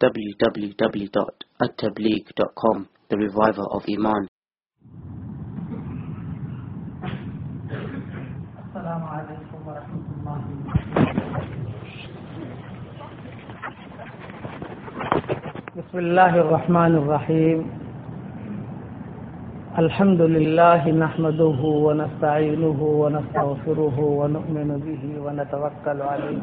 www.attableek.com The Reviver of Iman السلام عليكم ورحمة الله بسم الله الرحمن الرحيم الحمد لله نحمده ونستعينه ونستغفره ونؤمن به ونتوكل عليه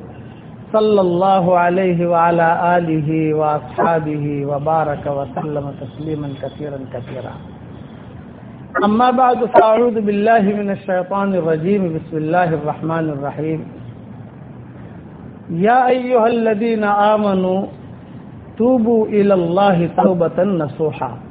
صلى الله عليه وعلى آله وأصحابه وبارك وسلم تسليما كثيرا كثيرا. أما بعد فأعوذ بالله من الشيطان الرجيم. بسم الله الرحمن الرحيم. يا أيها الذين آمنوا توبوا إلى الله توبة نصوحا.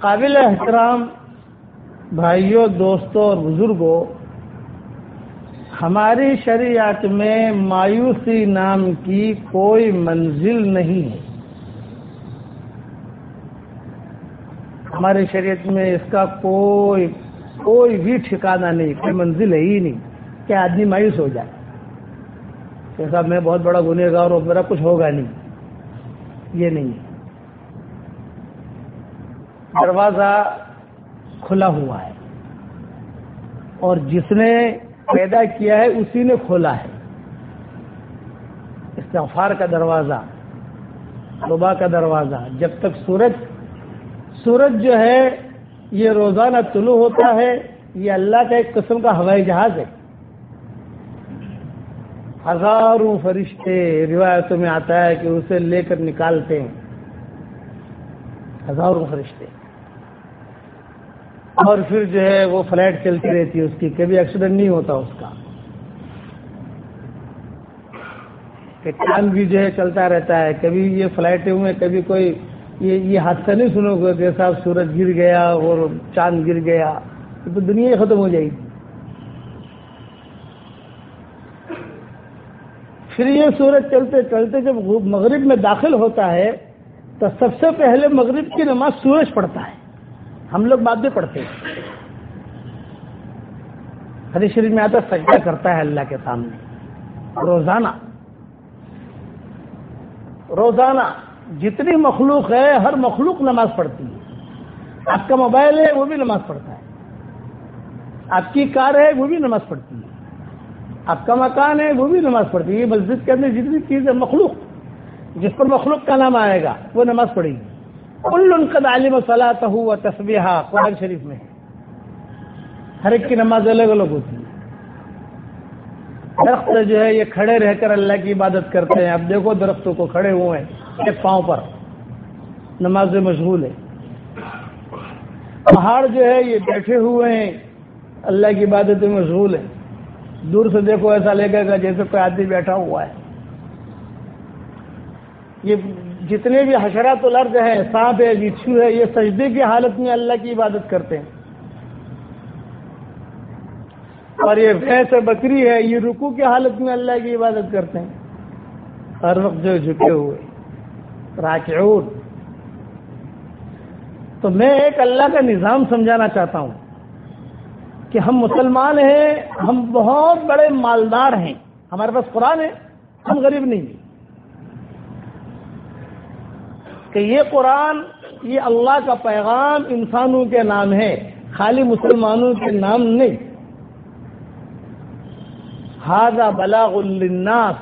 قابل احترام بھائیوں، دوستوں اور بزرگوں، ہماری شریعت میں مایوسی نام کی کوئی منزل نہیں ہے۔ ہماری شریعت میں اس کا کوئی کوئی بھی ٹھکانہ نہیں، کوئی منزل ہے ہی نہیں کہ آدمی مایوس ہو جائے۔ کہ صاحب، میں بہت بڑا گنہ گار ہوں، میرا کچھ ہوگا نہیں۔ یہ نہیں ہے۔ دروازہ کھلا ہوا ہے اور جس نے پیدا کیا ہے اسی نے کھولا ہے۔ استغفار کا دروازہ صبح کا دروازہ، جب تک سورج سورج جو ہے، یہ روزانہ طلوع ہوتا ہے، یہ اللہ کا ایک قسم کا ہوائی جہاز ہے۔ ہزاروں فرشتے روایتوں میں آتا ہے کہ اسے لے کر نکالتے ہیں۔ ہزاروں فرشتے۔ اور پھر جو ہے وہ فلائٹ چلتی رہتی ہے اس کی کبھی ایکسیڈنٹ نہیں ہوتا اس کا۔ کہ چاند بھی جو ہے چلتا رہتا ہے۔ کبھی یہ فلائٹیں ہوئے کبھی کوئی یہ یہ حادثہ نہیں سنو گے کہ صاحب سورج گر گیا اور چاند گر گیا۔ تو دنیا ہی ختم ہو جائے گی۔ پھر یہ سورج چلتے چلتے جب مغرب میں داخل ہوتا ہے، تو سب سے پہلے مغرب کی نماز سورج پڑھتا ہے۔ ہم لوگ بعد میں پڑھتے ہیں۔ حدیث شریف میں آتا سجدہ کرتا ہے اللہ کے سامنے۔ روزانہ۔ روزانہ۔ جتنی مخلوق ہے، ہر مخلوق نماز پڑھتی ہے۔ آپ کا موبائل ہے، وہ بھی نماز پڑھتا ہے۔ آپ کی کار ہے، وہ بھی نماز پڑھتی ہے۔ آپ کا مکان ہے، وہ بھی نماز پڑھتی ہے۔ مسجد کے اندر جتنی چیز ہے مخلوق، جس پر مخلوق کا نام آئے گا، وہ نماز پڑھے گی۔ کل ان کا صلاح ہوا تصویہ قرآن شریف میں. ہر ایک کی نماز الگ الگ ہوتی ہے. درخت جو ہے یہ کھڑے رہ کر اللہ کی عبادت کرتے ہیں. اب دیکھو درختوں کو کھڑے ہوئے ہیں ایک پاؤں پر. نماز مشغول ہے. پہاڑ جو ہے یہ بیٹھے ہوئے ہیں. اللہ کی عبادت میں مشغول ہے. دور سے دیکھو ایسا لگے گا جیسے کوئی آدمی بیٹھا ہوا ہے. یہ جتنے بھی حشرات الارض ہیں، سانپ ہے بچھو ہے، یہ سجدے کی حالت میں اللہ کی عبادت کرتے ہیں۔ اور یہ بھینس بکری ہے، یہ رکو کی حالت میں اللہ کی عبادت کرتے ہیں۔ ہر وقت جو جھکے ہوئے۔ راکعون۔ تو میں ایک اللہ کا نظام سمجھانا چاہتا ہوں کہ ہم مسلمان ہیں، ہم بہت بڑے مالدار ہیں۔ ہمارے پاس قرآن ہے، ہم غریب نہیں ہیں۔ کہ یہ قرآن یہ اللہ کا پیغام انسانوں کے نام ہے، خالی مسلمانوں کے نام نہیں۔ ہاضا بلاغ الناس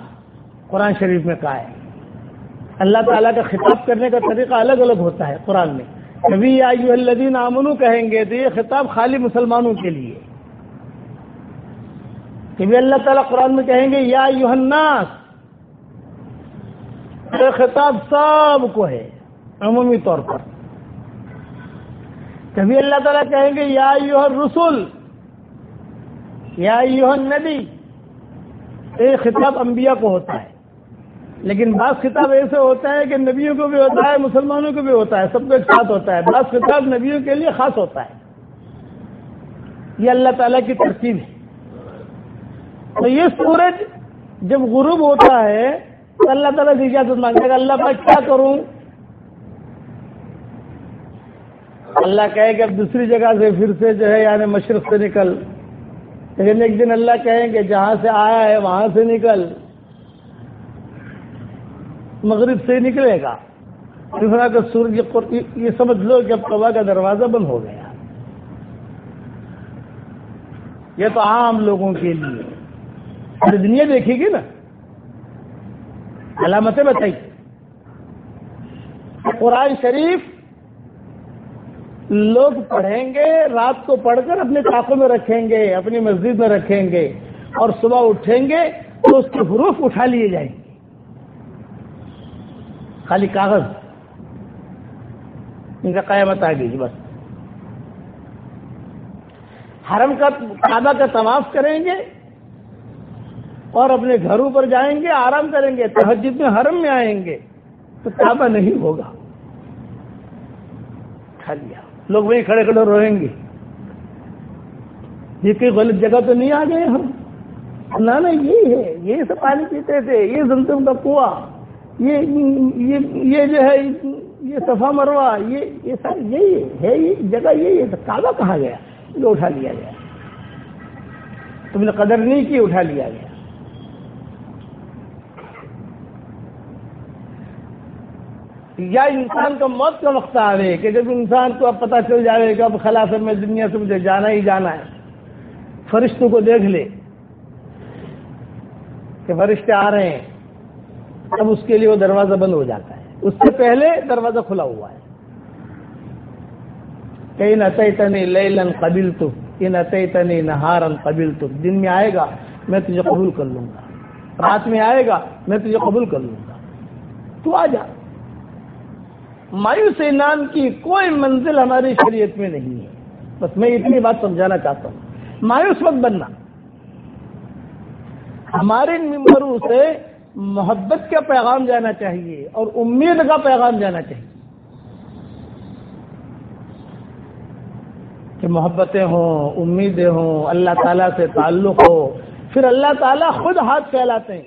قرآن شریف میں کہا ہے۔ اللہ تعالیٰ کا خطاب کرنے کا طریقہ الگ الگ ہوتا ہے قرآن میں۔ کبھی یا الذین آمنو کہیں گے تو یہ خطاب خالی مسلمانوں کے لیے۔ کبھی اللہ تعالیٰ قرآن میں کہیں گے، یا الناس، یہ خطاب سب کو ہے۔ عمومی طور پر۔ کبھی اللہ تعالیٰ کہیں گے، یا رسول یا نبی یہ خطاب انبیاء کو ہوتا ہے۔ لیکن بعض خطاب ایسے ہوتا ہے کہ نبیوں کو بھی ہوتا ہے، مسلمانوں کو بھی ہوتا ہے، سب کو ایک ساتھ ہوتا ہے۔ بعض خطاب نبیوں کے لیے خاص ہوتا ہے۔ یہ اللہ تعالیٰ کی ترتیب ہے۔ تو یہ سورج جب غروب ہوتا ہے، تو اللہ تعالیٰ سے اجازت مانگے گا اللہ پاک کیا کروں؟ اللہ کہے کہ اب دوسری جگہ سے پھر سے جو ہے یعنی مشرق سے نکل۔ لیکن ایک دن اللہ کہیں کہ جہاں سے آیا ہے وہاں سے نکل۔ مغرب سے نکلے گا۔ کہ سورج یہ سمجھ لو کہ اب قبا کا دروازہ بند ہو گیا۔ یہ تو عام لوگوں کے لیے۔ دنیا دیکھے گی نا۔ علامتیں بتائی۔ قرآن شریف لوگ پڑھیں گے، رات کو پڑھ کر اپنے کاخوں میں رکھیں گے، اپنی مسجد میں رکھیں گے، اور صبح اٹھیں گے تو اس کے حروف اٹھا لیے جائیں گے۔ خالی کاغذ۔ ان کا قیامت آ گئی جی، بس۔ حرم کا، کعبہ کا طواف کریں گے اور اپنے گھروں پر جائیں گے، آرام کریں گے، تہجد میں، حرم میں آئیں گے، تو کعبہ نہیں ہوگا۔ کھا لیا۔ لوگ وہیں کھڑے کھڑے روئیں گے۔ یہ کوئی غلط جگہ تو نہیں آ گئے ہم۔ نہ نا یہ ہے، یہ سب پانی پیتے تھے، یہ زمزم کا کنواں، یہ یہ جو ہے، یہ صفا مروا یہ یہ سب یہی ہے یہ جگہ یہی ہے کعبہ کہاں گیا؟ یہ اٹھا لیا گیا۔ تم نے قدر نہیں کی، اٹھا لیا گیا۔ یا انسان کا موت کا وقت آئے کہ جب انسان کو اب پتہ چل جائے کہ اب خلاف میں دنیا سے مجھے جانا ہی جانا ہے۔ فرشتوں کو دیکھ لے کہ فرشتے آ رہے ہیں۔ اب اس کے لیے وہ دروازہ بند ہو جاتا ہے۔ اس سے پہلے دروازہ کھلا ہوا ہے۔ کہیں نہ تنی لن قبل تو یہ نہ تنی نہارن قبل تو دن میں آئے گا، میں تجھے قبول کر لوں گا۔ رات میں آئے گا، میں تجھے قبول کر لوں گا۔ تو آ جا۔ مایوس نام کی کوئی منزل ہماری شریعت میں نہیں ہے۔ بس میں اتنی بات سمجھانا چاہتا ہوں۔ مایوس مت بننا۔ ہمارے ممبروں سے محبت کا پیغام جانا چاہیے اور امید کا پیغام جانا چاہیے۔ کہ محبتیں ہوں، امیدیں ہوں، اللہ تعالیٰ سے تعلق ہو، پھر اللہ تعالیٰ خود ہاتھ پھیلاتے ہیں۔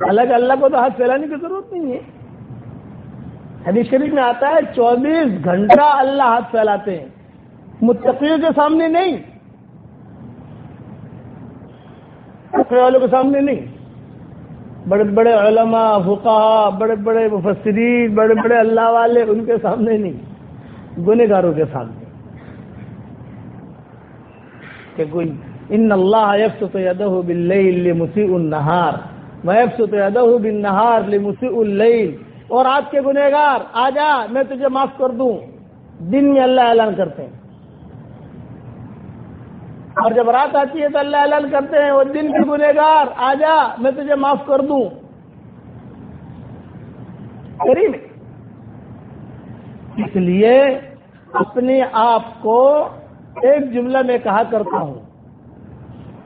الگ اللہ کو تو ہاتھ پھیلانے کی ضرورت نہیں ہے۔ حدیث شریف میں آتا ہے، چوبیس گھنٹہ اللہ ہاتھ پھیلاتے ہیں۔ متقیوں کے سامنے نہیں۔ والوں کے سامنے نہیں۔ بڑے بڑے علماء فقہ بڑے بڑے مفسرین، بڑے بڑے اللہ والے ان کے سامنے نہیں۔ گنہ گاروں کے سامنے۔ کہ کوئی، ان اللہ یفس تو یدہ بل مسیح النہار۔ میفس تو یدہ بن نہار اللیل۔ اور آپ کے گنہگار آ جا میں تجھے معاف کر دوں۔ دن میں اللہ اعلان کرتے ہیں۔ اور جب رات آتی ہے تو اللہ اعلان کرتے ہیں، وہ دن کے گنہگار آ جا میں تجھے معاف کر دوں۔ کریم اس لیے اپنے آپ کو ایک جملہ میں کہا کرتا ہوں۔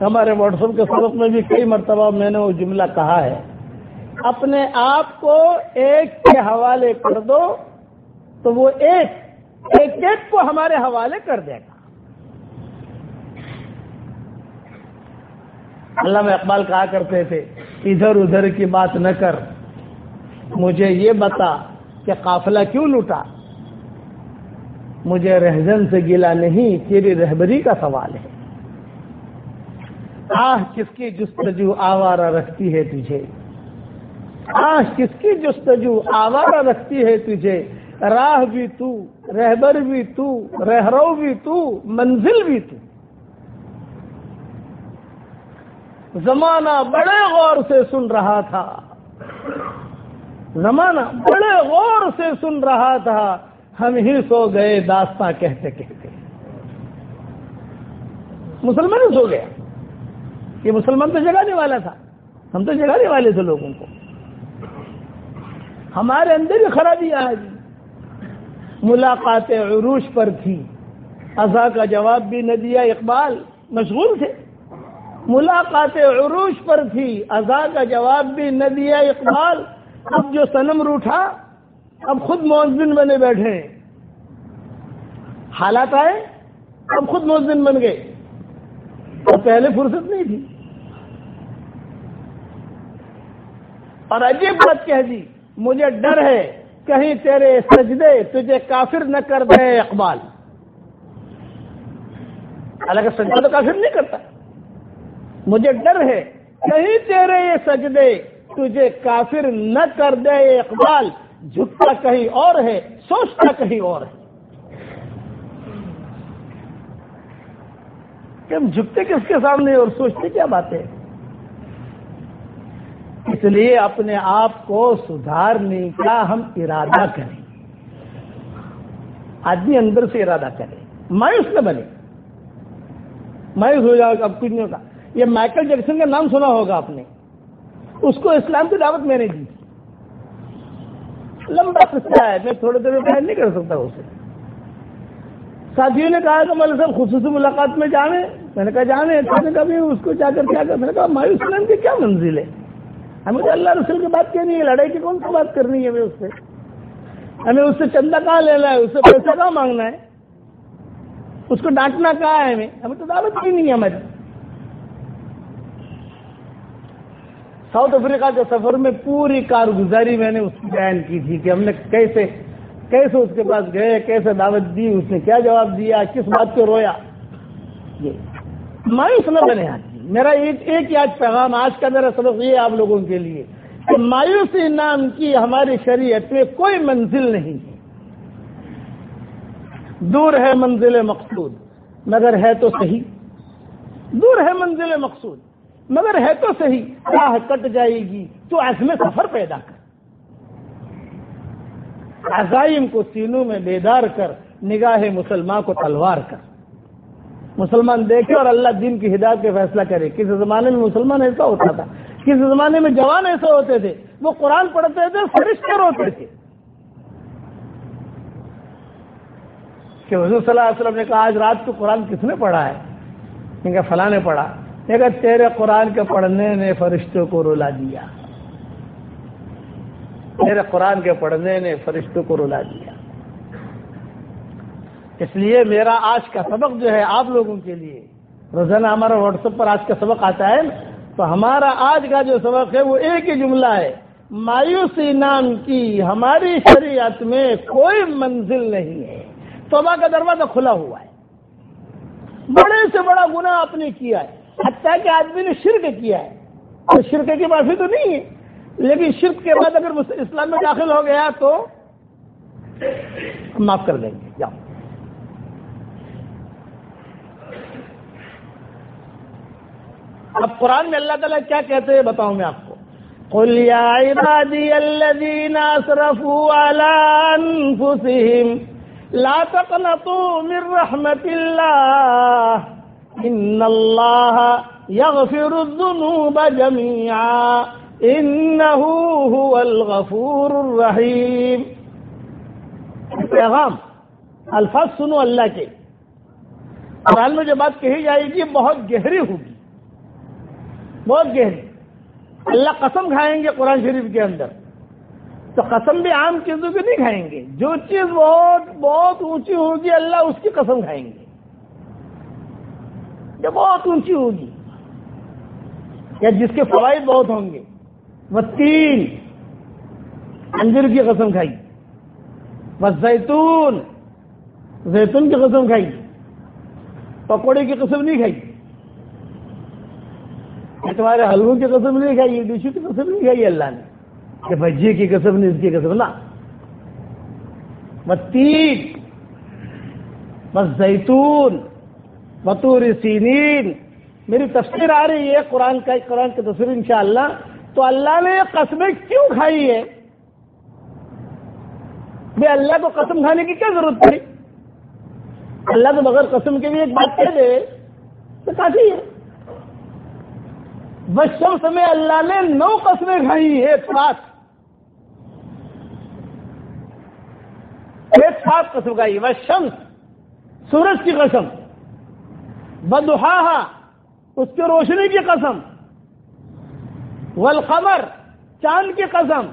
ہمارے واٹس ایپ کے سبق میں بھی کئی مرتبہ میں نے وہ جملہ کہا ہے۔ اپنے آپ کو ایک کے حوالے کر دو تو وہ ایک ایک ایک کو ہمارے حوالے کر دے گا۔ اللہ میں اقبال کہا کرتے تھے، ادھر ادھر کی بات نہ کر۔ مجھے یہ بتا کہ قافلہ کیوں لوٹا؟ مجھے رہزن سے گلا نہیں، تیری رہبری کا سوال ہے۔ آہ، کس کی جستجو آوارہ رکھتی ہے تجھے؟ آج کس کی جستجو؟ آوارہ رکھتی ہے تجھے۔ راہ بھی تو، رہبر بھی تو، رہرو بھی تو، منزل بھی تو۔ زمانہ بڑے غور سے سن رہا تھا۔ زمانہ بڑے غور سے سن رہا تھا۔ ہم ہی سو گئے داستان کہتے کہتے۔ مسلمان سو گیا۔ یہ مسلمان تو جگانے والا تھا۔ ہم تو جگانے والے تھے لوگوں کو۔ ہمارے اندر ہی خرابی آ گئی۔ ملاقات عروش پر تھی۔ ازا کا جواب بھی نہ دیا اقبال مشغول تھے۔ ملاقات عروش پر تھی۔ ازا کا جواب بھی نہ دیا اقبال۔ اب جو سنم روٹھا، اب خود مؤذن بنے بیٹھے۔ ہیں حالات آئے، اب خود مؤذن بن گئے۔ اور پہلے فرصت نہیں تھی۔ اور عجیب بات کہہ دی۔ مجھے ڈر ہے، کہیں تیرے سجدے تجھے کافر نہ کر دے اقبال۔ حالانکہ سجدہ تو کافر نہیں کرتا۔ مجھے ڈر ہے، کہیں تیرے یہ سجدے تجھے کافر نہ کر دے اقبال۔ جھکتا کہیں اور ہے، سوچتا کہیں اور ہے۔ کہ ہم جھکتے کس کے سامنے اور سوچتے کیا بات ہے اس لیے اپنے آپ کو سدھارنے کا ہم ارادہ کریں۔ آدمی اندر سے ارادہ کرے، مایوس نہ بنے۔ مایوس ہو جائے گا اب کچھ نہیں ہوگا یہ مائیکل جیکسن کا نام سنا ہوگا آپ نے۔ اس کو اسلام کی دعوت میں نے دی۔ لمبا قصہ ہے، میں تھوڑے دیر میں بیان نہیں کر سکتا اسے۔ ساتھیوں نے کہا کہ مل صاحب، خصوصی ملاقات میں جانے۔ میں نے کہا، جانے۔ میں نے کہا، بھی اس کو جا کر کیا کر؟ میں نے کہا، مایوس اسلام کی کیا منزل ہے؟ ہمیں تو اللہ رسول کی بات کرنی ہے، لڑائی کی کون سی بات کرنی ہے ہمیں اس سے؟ ہمیں اس سے چندہ کہاں لینا ہے؟ اس سے پیسہ کہاں مانگنا ہے؟ اس کو ڈانٹنا کہاں ہے ہمیں؟ ہمیں تو دعوت ہی نہیں ہے ہماری۔ ساؤتھ افریقہ کے سفر میں پوری کارگزاری میں نے اس کی بیان کی تھی کہ ہم نے کیسے کیسے اس کے پاس گئے، کیسے دعوت دی، اس نے کیا جواب دیا، کس بات پہ رویا؟ یہ مایوس نہ بنے آج میرا ایک ایک یاد پیغام آج کا میرا سبق یہ آپ لوگوں کے لیے کہ مایوسی نام کی ہماری شریعت میں کوئی منزل نہیں ہے۔ دور ہے منزل مقصود، مگر ہے تو صحیح۔ دور ہے منزل مقصود، مگر ہے تو صحیح۔ راہ کٹ جائے گی تو عزم سفر پیدا کر۔ عزائم کو سینوں میں بیدار کر، نگاہ مسلمان کو تلوار کر۔ مسلمان دیکھے اور اللہ دین کی ہدایت کے فیصلہ کرے۔ کسی زمانے میں مسلمان ایسا ہوتا تھا۔ کسی زمانے میں جوان ایسے ہوتے تھے۔ وہ قرآن پڑھتے تھے، فرشتے روتے تھے۔ کہ حضور صلی اللہ علیہ وسلم نے کہا، آج رات کو قرآن کس نے پڑھا ہے؟ کہ فلاں نے پڑھا۔ کہ تیرے قرآن کے پڑھنے نے فرشتوں کو رولا دیا۔ تیرے قرآن کے پڑھنے نے فرشتوں کو رولا دیا۔ اس لیے میرا آج کا سبق جو ہے آپ لوگوں کے لیے، روزانہ ہمارا واٹس ایپ پر آج کا سبق آتا ہے، تو ہمارا آج کا جو سبق ہے وہ ایک ہی جملہ ہے۔ مایوسی نام کی ہماری شریعت میں کوئی منزل نہیں ہے۔ توبہ کا دروازہ کھلا ہوا ہے۔ بڑے سے بڑا گناہ آپ نے کیا ہے۔ حتیٰ کہ آدمی نے شرک کیا ہے۔ اور شرک کی معافی تو نہیں ہے۔ لیکن شرک کے بعد اگر اسلام میں داخل ہو گیا تو معاف کر دیں گے۔ جاؤ۔ اب قرآن میں اللہ تعالیٰ کیا کہتے ہیں بتاؤں میں آپ کو؟ قل يا عبادي الذين اسرفوا على انفسهم لا تقنطوا من رحمة الله ان الله يغفر الذنوب جميعا انه هو الغفور الرحيم۔ پیغام، الفاظ سنو اللہ کے۔ قرآن میں جو بات کہی جائے گی، بہت گہری ہوگی۔ بہت گہری۔ اللہ قسم کھائیں گے قرآن شریف کے اندر۔ تو قسم بھی عام چیزوں کی نہیں کھائیں گے۔ جو چیز بہت بہت اونچی ہوگی، اللہ اس کی قسم کھائیں گے۔ جو بہت اونچی ہوگی۔ یا جس کے فوائد بہت ہوں گے۔ وہ تین انجر کی قسم کھائی۔ بس زیتون۔ زیتون کی قسم کھائی۔ پکوڑے کی قسم نہیں کھائی۔ یہ تمہارے حلووں کی قسم نہیں کھائی ڈشو کی قسم نہیں کھائی، اللہ نے۔ کہ بھجی کی قسم نہیں، اس کی قسم نہ بتیس بس زیتون۔ بطور سینین۔ میری تفسیر آ رہی ہے قرآن کا، قرآن کی تصویر انشاءاللہ۔ تو اللہ نے یہ قسمیں کیوں کھائی ہے بھائی اللہ کو قسم کھانے کی کیا ضرورت پڑی؟ اللہ تو بغیر قسم کے بھی ایک بات کہہ دے تو کافی ہے۔ بس شمس میں اللہ نے نو قسمیں کھائی ایک ساتھ۔ ایک ساتھ قسم کھائی بس شمس سورج کی قسم۔ بدہا اس کی روشنی کی قسم۔ والقمر، چاند کی قسم۔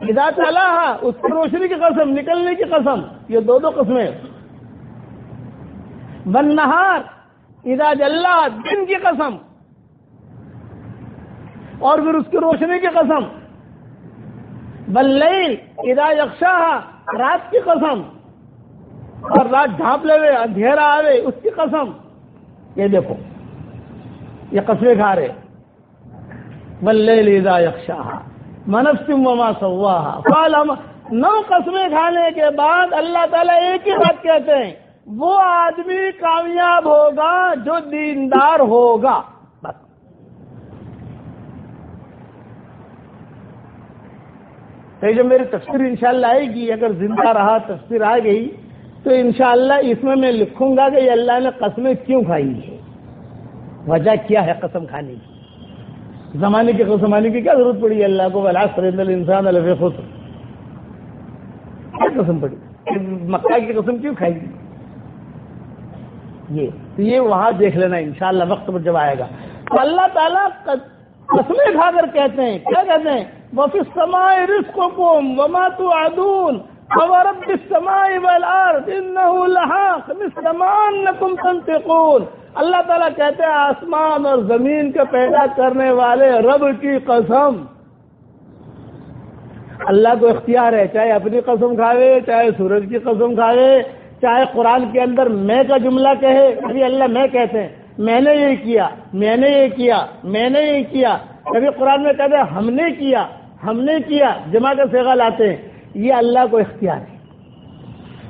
ادا تعالیٰ اس کی روشنی کی قسم، نکلنے کی قسم۔ یہ دو دو قسمیں بن نہار ادا جلہ دن کی قسم۔ اور پھر اس کی روشنی کی قسم۔ بل ادا یکشا رات کی قسم۔ اور رات ڈھانپ لے اندھیرا آوے، اس کی قسم۔ یہ دیکھو، یہ قصبے کھا رہے بلے لیدا یکشا منفسم وما سوا نو قسمیں کھانے کے بعد اللہ تعالیٰ ایک ہی بات کہتے ہیں، وہ آدمی کامیاب ہوگا جو دیندار ہوگا۔ بس جو میری تفسیر انشاءاللہ آئے گی، اگر زندہ رہا، تفسیر آ گئی، تو انشاءاللہ اس میں میں لکھوں گا کہ یہ اللہ نے قسمیں کیوں کھائی ہے وجہ کیا ہے قسم کھانے کی؟ زمانے کی قسم آنے کی کیا ضرورت پڑی ہے اللہ کو؟ بلا سرد انسان الف خود کیا قسم پڑی؟ مکہ کی قسم کیوں کھائی؟ گی یہ، تو یہ وہاں دیکھ لینا انشاءاللہ وقت پر جب آئے گا۔ تو اللہ تعالیٰ قسمیں کھا کر کہتے ہیں، کیا کہتے ہیں؟ وہ سما رسک وما تو آدون السماء والارض انه لحاق مثل تنطقون. اللہ تعالیٰ کہتے ہیں آسمان اور زمین کے پیدا کرنے والے رب کی قسم. اللہ کو اختیار ہے، چاہے اپنی قسم کھاوے، چاہے سورج کی قسم کھاوے، چاہے قرآن کے اندر میں کا جملہ کہے کبھی اللہ میں کہتے ہیں، میں نے یہ کیا، میں نے یہ کیا، میں نے یہ کیا۔ کبھی قرآن میں کہتے ہیں، ہم نے کیا۔ ہم نے کیا جمع کا سیگا لاتے ہیں۔ یہ اللہ کو اختیار ہے۔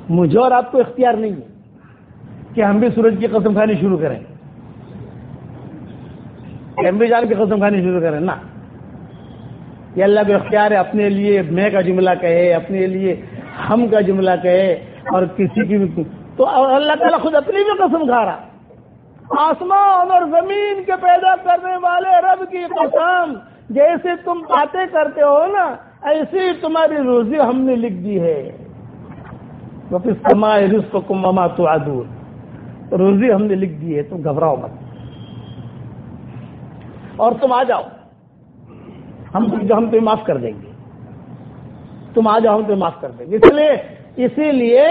مجھے اور آپ کو اختیار نہیں ہے کہ ہم بھی سورج کی قسم کھانی شروع کریں۔ ہم بھی جان کی قسم کھانی شروع کریں۔ نا یہ اللہ کو اختیار ہے، اپنے لیے میں کا جملہ کہے، اپنے لیے ہم کا جملہ کہے اور کسی کی بھی۔ تو اللہ تعالیٰ خود اپنی بھی قسم کھا رہا۔ آسمان اور زمین کے پیدا کرنے والے رب کی قسم۔ جیسے تم باتیں کرتے ہو نا، ایسی تمہاری روزی ہم نے لکھ دی ہے۔ رزق کو مما تو آدور روزی ہم نے لکھ دی ہے، تم گھبراؤ مت۔ اور تم آ جاؤ۔ ہم ہم پہ معاف کر دیں گے۔ تم آ جاؤ، ہم پہ معاف کر دیں گے۔ اس لیے اسی لیے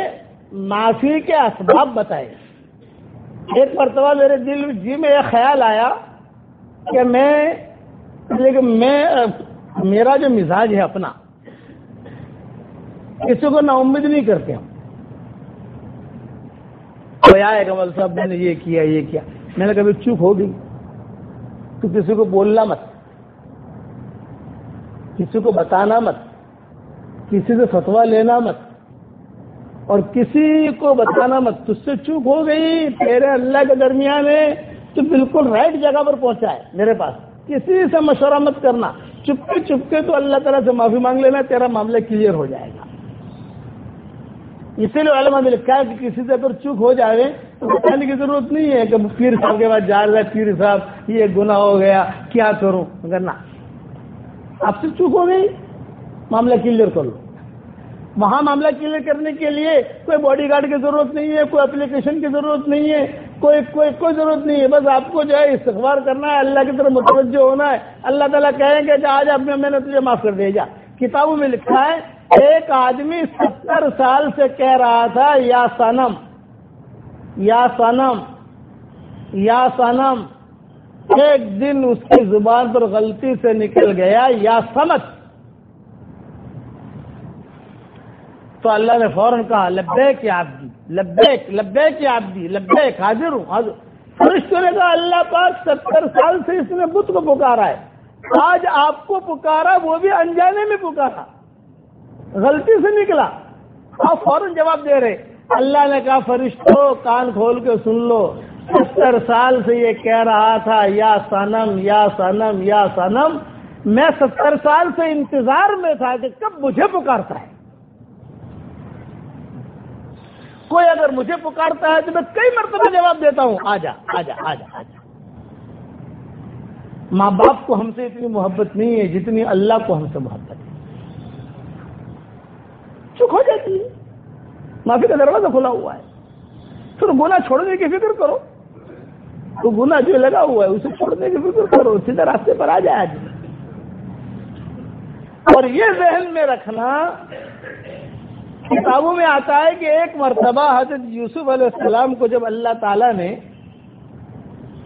معافی کے اسباب بتائے ایک مرتبہ میرے دل جی میں یہ خیال آیا کہ میں لیکن میں، میرا جو مزاج ہے اپنا، کسی کو نا امید نہیں کرتے ہم۔ آئے کمل مطلب صاحب، میں نے یہ کیا یہ کیا۔ میں نے کبھی چپ ہو گئی۔ تو کسی کو بولنا مت۔ کسی کو بتانا مت۔ کسی سے فتوا لینا مت۔ اور کسی کو بتانا مت۔ تج سے چپ ہو گئی، تیرے اللہ کے درمیان ہے تو بالکل رائٹ جگہ پر پہنچا ہے، میرے پاس۔ کسی سے مشورہ مت کرنا۔ چپکے چپکے تو اللہ تعالیٰ سے معافی مانگ لینا، تیرا معاملہ کلیئر ہو جائے گا۔ اسی لیے علماء نے لکھا ہے کہ کسی سے اگر چپ ہو جائے تو بتانے کی ضرورت نہیں ہے کہ پیر صاحب کے بعد جا رہا ہے، پیر صاحب، یہ گناہ ہو گیا، کیا کروں؟ مگر نہ۔ آپ سے چپ ہو گئی، معاملہ کلیئر کر لو۔ وہاں معاملہ کلیئر کرنے کے لیے کوئی باڈی گارڈ کی ضرورت نہیں ہے، کوئی اپلیکیشن کی ضرورت نہیں ہے۔ کوئی کوئی کوئی ضرورت نہیں ہے، بس آپ کو جو ہے استغبار کرنا ہے، اللہ کی طرف متوجہ ہونا ہے۔ اللہ تعالیٰ کہیں گے کہ آج اپنے میں نے تجھے معاف کر دیا۔ جا کتابوں میں لکھا ہے، ایک آدمی ستر سال سے کہہ رہا تھا، یا سنم یا سنم یا سنم ایک دن اس کی زبان پر غلطی سے نکل گیا، یا سمجھ تو اللہ نے فوراً کہا لبے کی آپ دی لبیک لبے کی آپ حاضر ہوں، حاضر فرشتوں نے کہا، اللہ پاک ستر سال سے اس نے بت کو پکارا ہے۔ آج آپ کو پکارا، وہ بھی انجانے میں پکارا۔ غلطی سے نکلا۔ آپ فوراً جواب دے رہے۔ اللہ نے کہا، فرشتوں، کان کھول کے سن لو۔ ستر سال سے یہ کہہ رہا تھا، یا سنم یا سنم یا سنم میں ستر سال سے انتظار میں تھا کہ کب مجھے پکارتا ہے۔ کوئی اگر مجھے پکارتا ہے تو میں کئی مرتبہ جواب دیتا ہوں۔ آ جا آ جا آ جا آ جا۔ ماں باپ کو ہم سے اتنی محبت نہیں ہے جتنی اللہ کو ہم سے محبت ہے۔ چک ہو جاتی ہے۔ معافی کا دروازہ کھلا ہوا ہے۔ پھر گنا چھوڑنے کی فکر کرو۔ تو گنا جو لگا ہوا ہے، اسے چھوڑنے کی فکر کرو۔ سیدھے راستے پر آ جائے آدمی۔ اور یہ ذہن میں رکھنا کتابوں میں آتا ہے کہ ایک مرتبہ حضرت یوسف علیہ السلام کو جب اللہ تعالی نے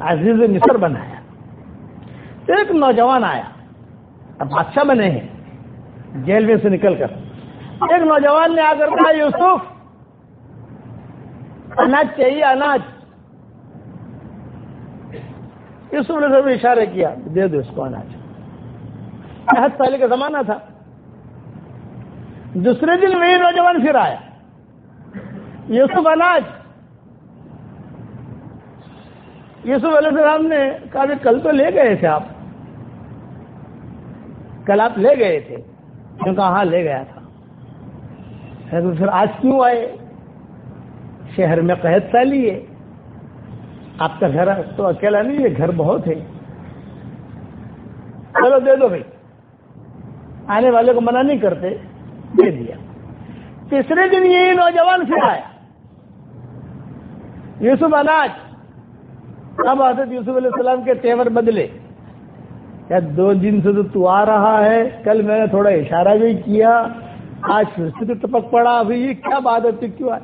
عزیز مصر بنایا تو ایک نوجوان آیا، اب بادشاہ بنے ہیں، جیل میں سے نکل کر۔ ایک نوجوان نے آ کر کہا، یوسف، اناج چاہیے، اناج۔ یوسف نے سب اشارہ کیا، دے دو اس کو اناج۔ حد سال کا زمانہ تھا۔ دوسرے دن وہی نوجوان پھر آیا۔ یوسف اناج یوسف علیہ السلام نے کہا کہ کل تو لے گئے تھے آپ۔ کل آپ لے گئے تھے۔ کیوں کہا ہاں لے گیا تھا۔ تو پھر آج کیوں آئے؟ شہر میں قحط سالی ہے آپ کا گھر تو اکیلا نہیں ہے گھر بہت ہے۔ چلو دے دو بھائی۔ آنے والے کو منع نہیں کرتے۔ دے دیا۔ تیسرے دن یہی نوجوان پھر آیا۔ یوسف اناج۔ اب حضرت یوسف علیہ السلام کے تیور بدلے۔ یا دو دن سے تو تو آ رہا ہے۔ کل میں نے تھوڑا اشارہ بھی کیا۔ آج پھر سے تو ٹپک پڑا۔ ابھی یہ کیا بات ہے؟ کیوں آئے؟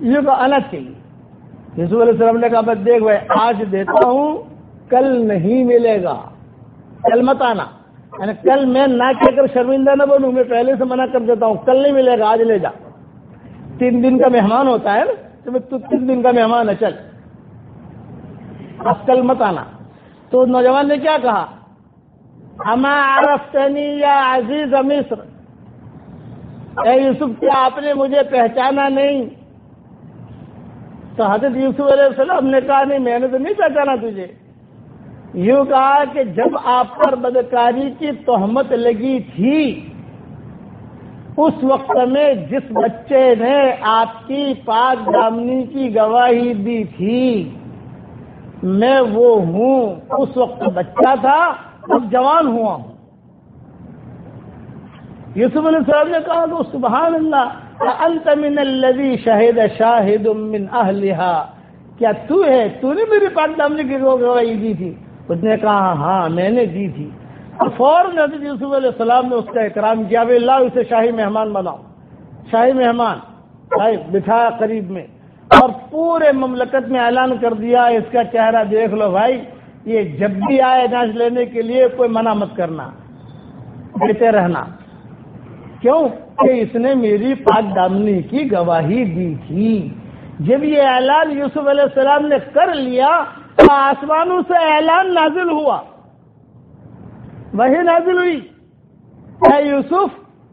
یہ تو اناج چاہیے یوسف علیہ السلام نے کہا، بس دیکھ بھائی، آج دیتا ہوں، کل نہیں ملے گا۔ کل مت آنا۔ یعنی کل میں نہ کہہ کر شرمندہ نہ بنوں، میں پہلے سے منع کر دیتا ہوں، کل نہیں ملے گا، آج لے جا۔ تین دن کا مہمان ہوتا ہے نا، تو تین دن کا مہمان ہے، چل۔ اب کل مت آنا۔ تو نوجوان نے کیا کہا؟ ہما عرفتنی یا عزیز مصر۔ اے یوسف، کیا آپ نے مجھے پہچانا نہیں؟ تو حضرت یوسف علیہ السلام نے کہا، نہیں، میں نے تو نہیں پہچانا تجھے۔ یوں کہا کہ جب آپ پر بدکاری کی تہمت لگی تھی، اس وقت میں جس بچے نے آپ کی پاک دامنی کی گواہی دی تھی، میں وہ ہوں۔ اس وقت بچہ تھا، اب جوان ہوا ہوں۔ یوسف علیہ السلام نے کہا تو سبحان اللہ انت من الذي شہد شاہد من اہلہا کیا تو ہے؟ تو نے میری پاک دامنی کی گواہی دی تھی۔ اس نے کہا ہاں میں نے دی تھی۔ اور فوراً حضرت یوسف علیہ السلام نے اس کا اکرام کیا بھائی اللہ اسے شاہی مہمان بناؤ۔ شاہی مہمان بھائی بٹھایا قریب میں۔ اور پورے مملکت میں اعلان کر دیا، اس کا چہرہ دیکھ لو بھائی، یہ جب بھی آئے ناچ لینے کے لیے کوئی منع مت کرنا، دیتے رہنا۔ کیوں؟ کہ اس نے میری پاک دامنی کی گواہی دی تھی۔ جب یہ اعلان یوسف علیہ السلام نے کر لیا تو آسمانوں سے اعلان نازل ہوا۔ وہی نازل ہوئی۔ اے یوسف،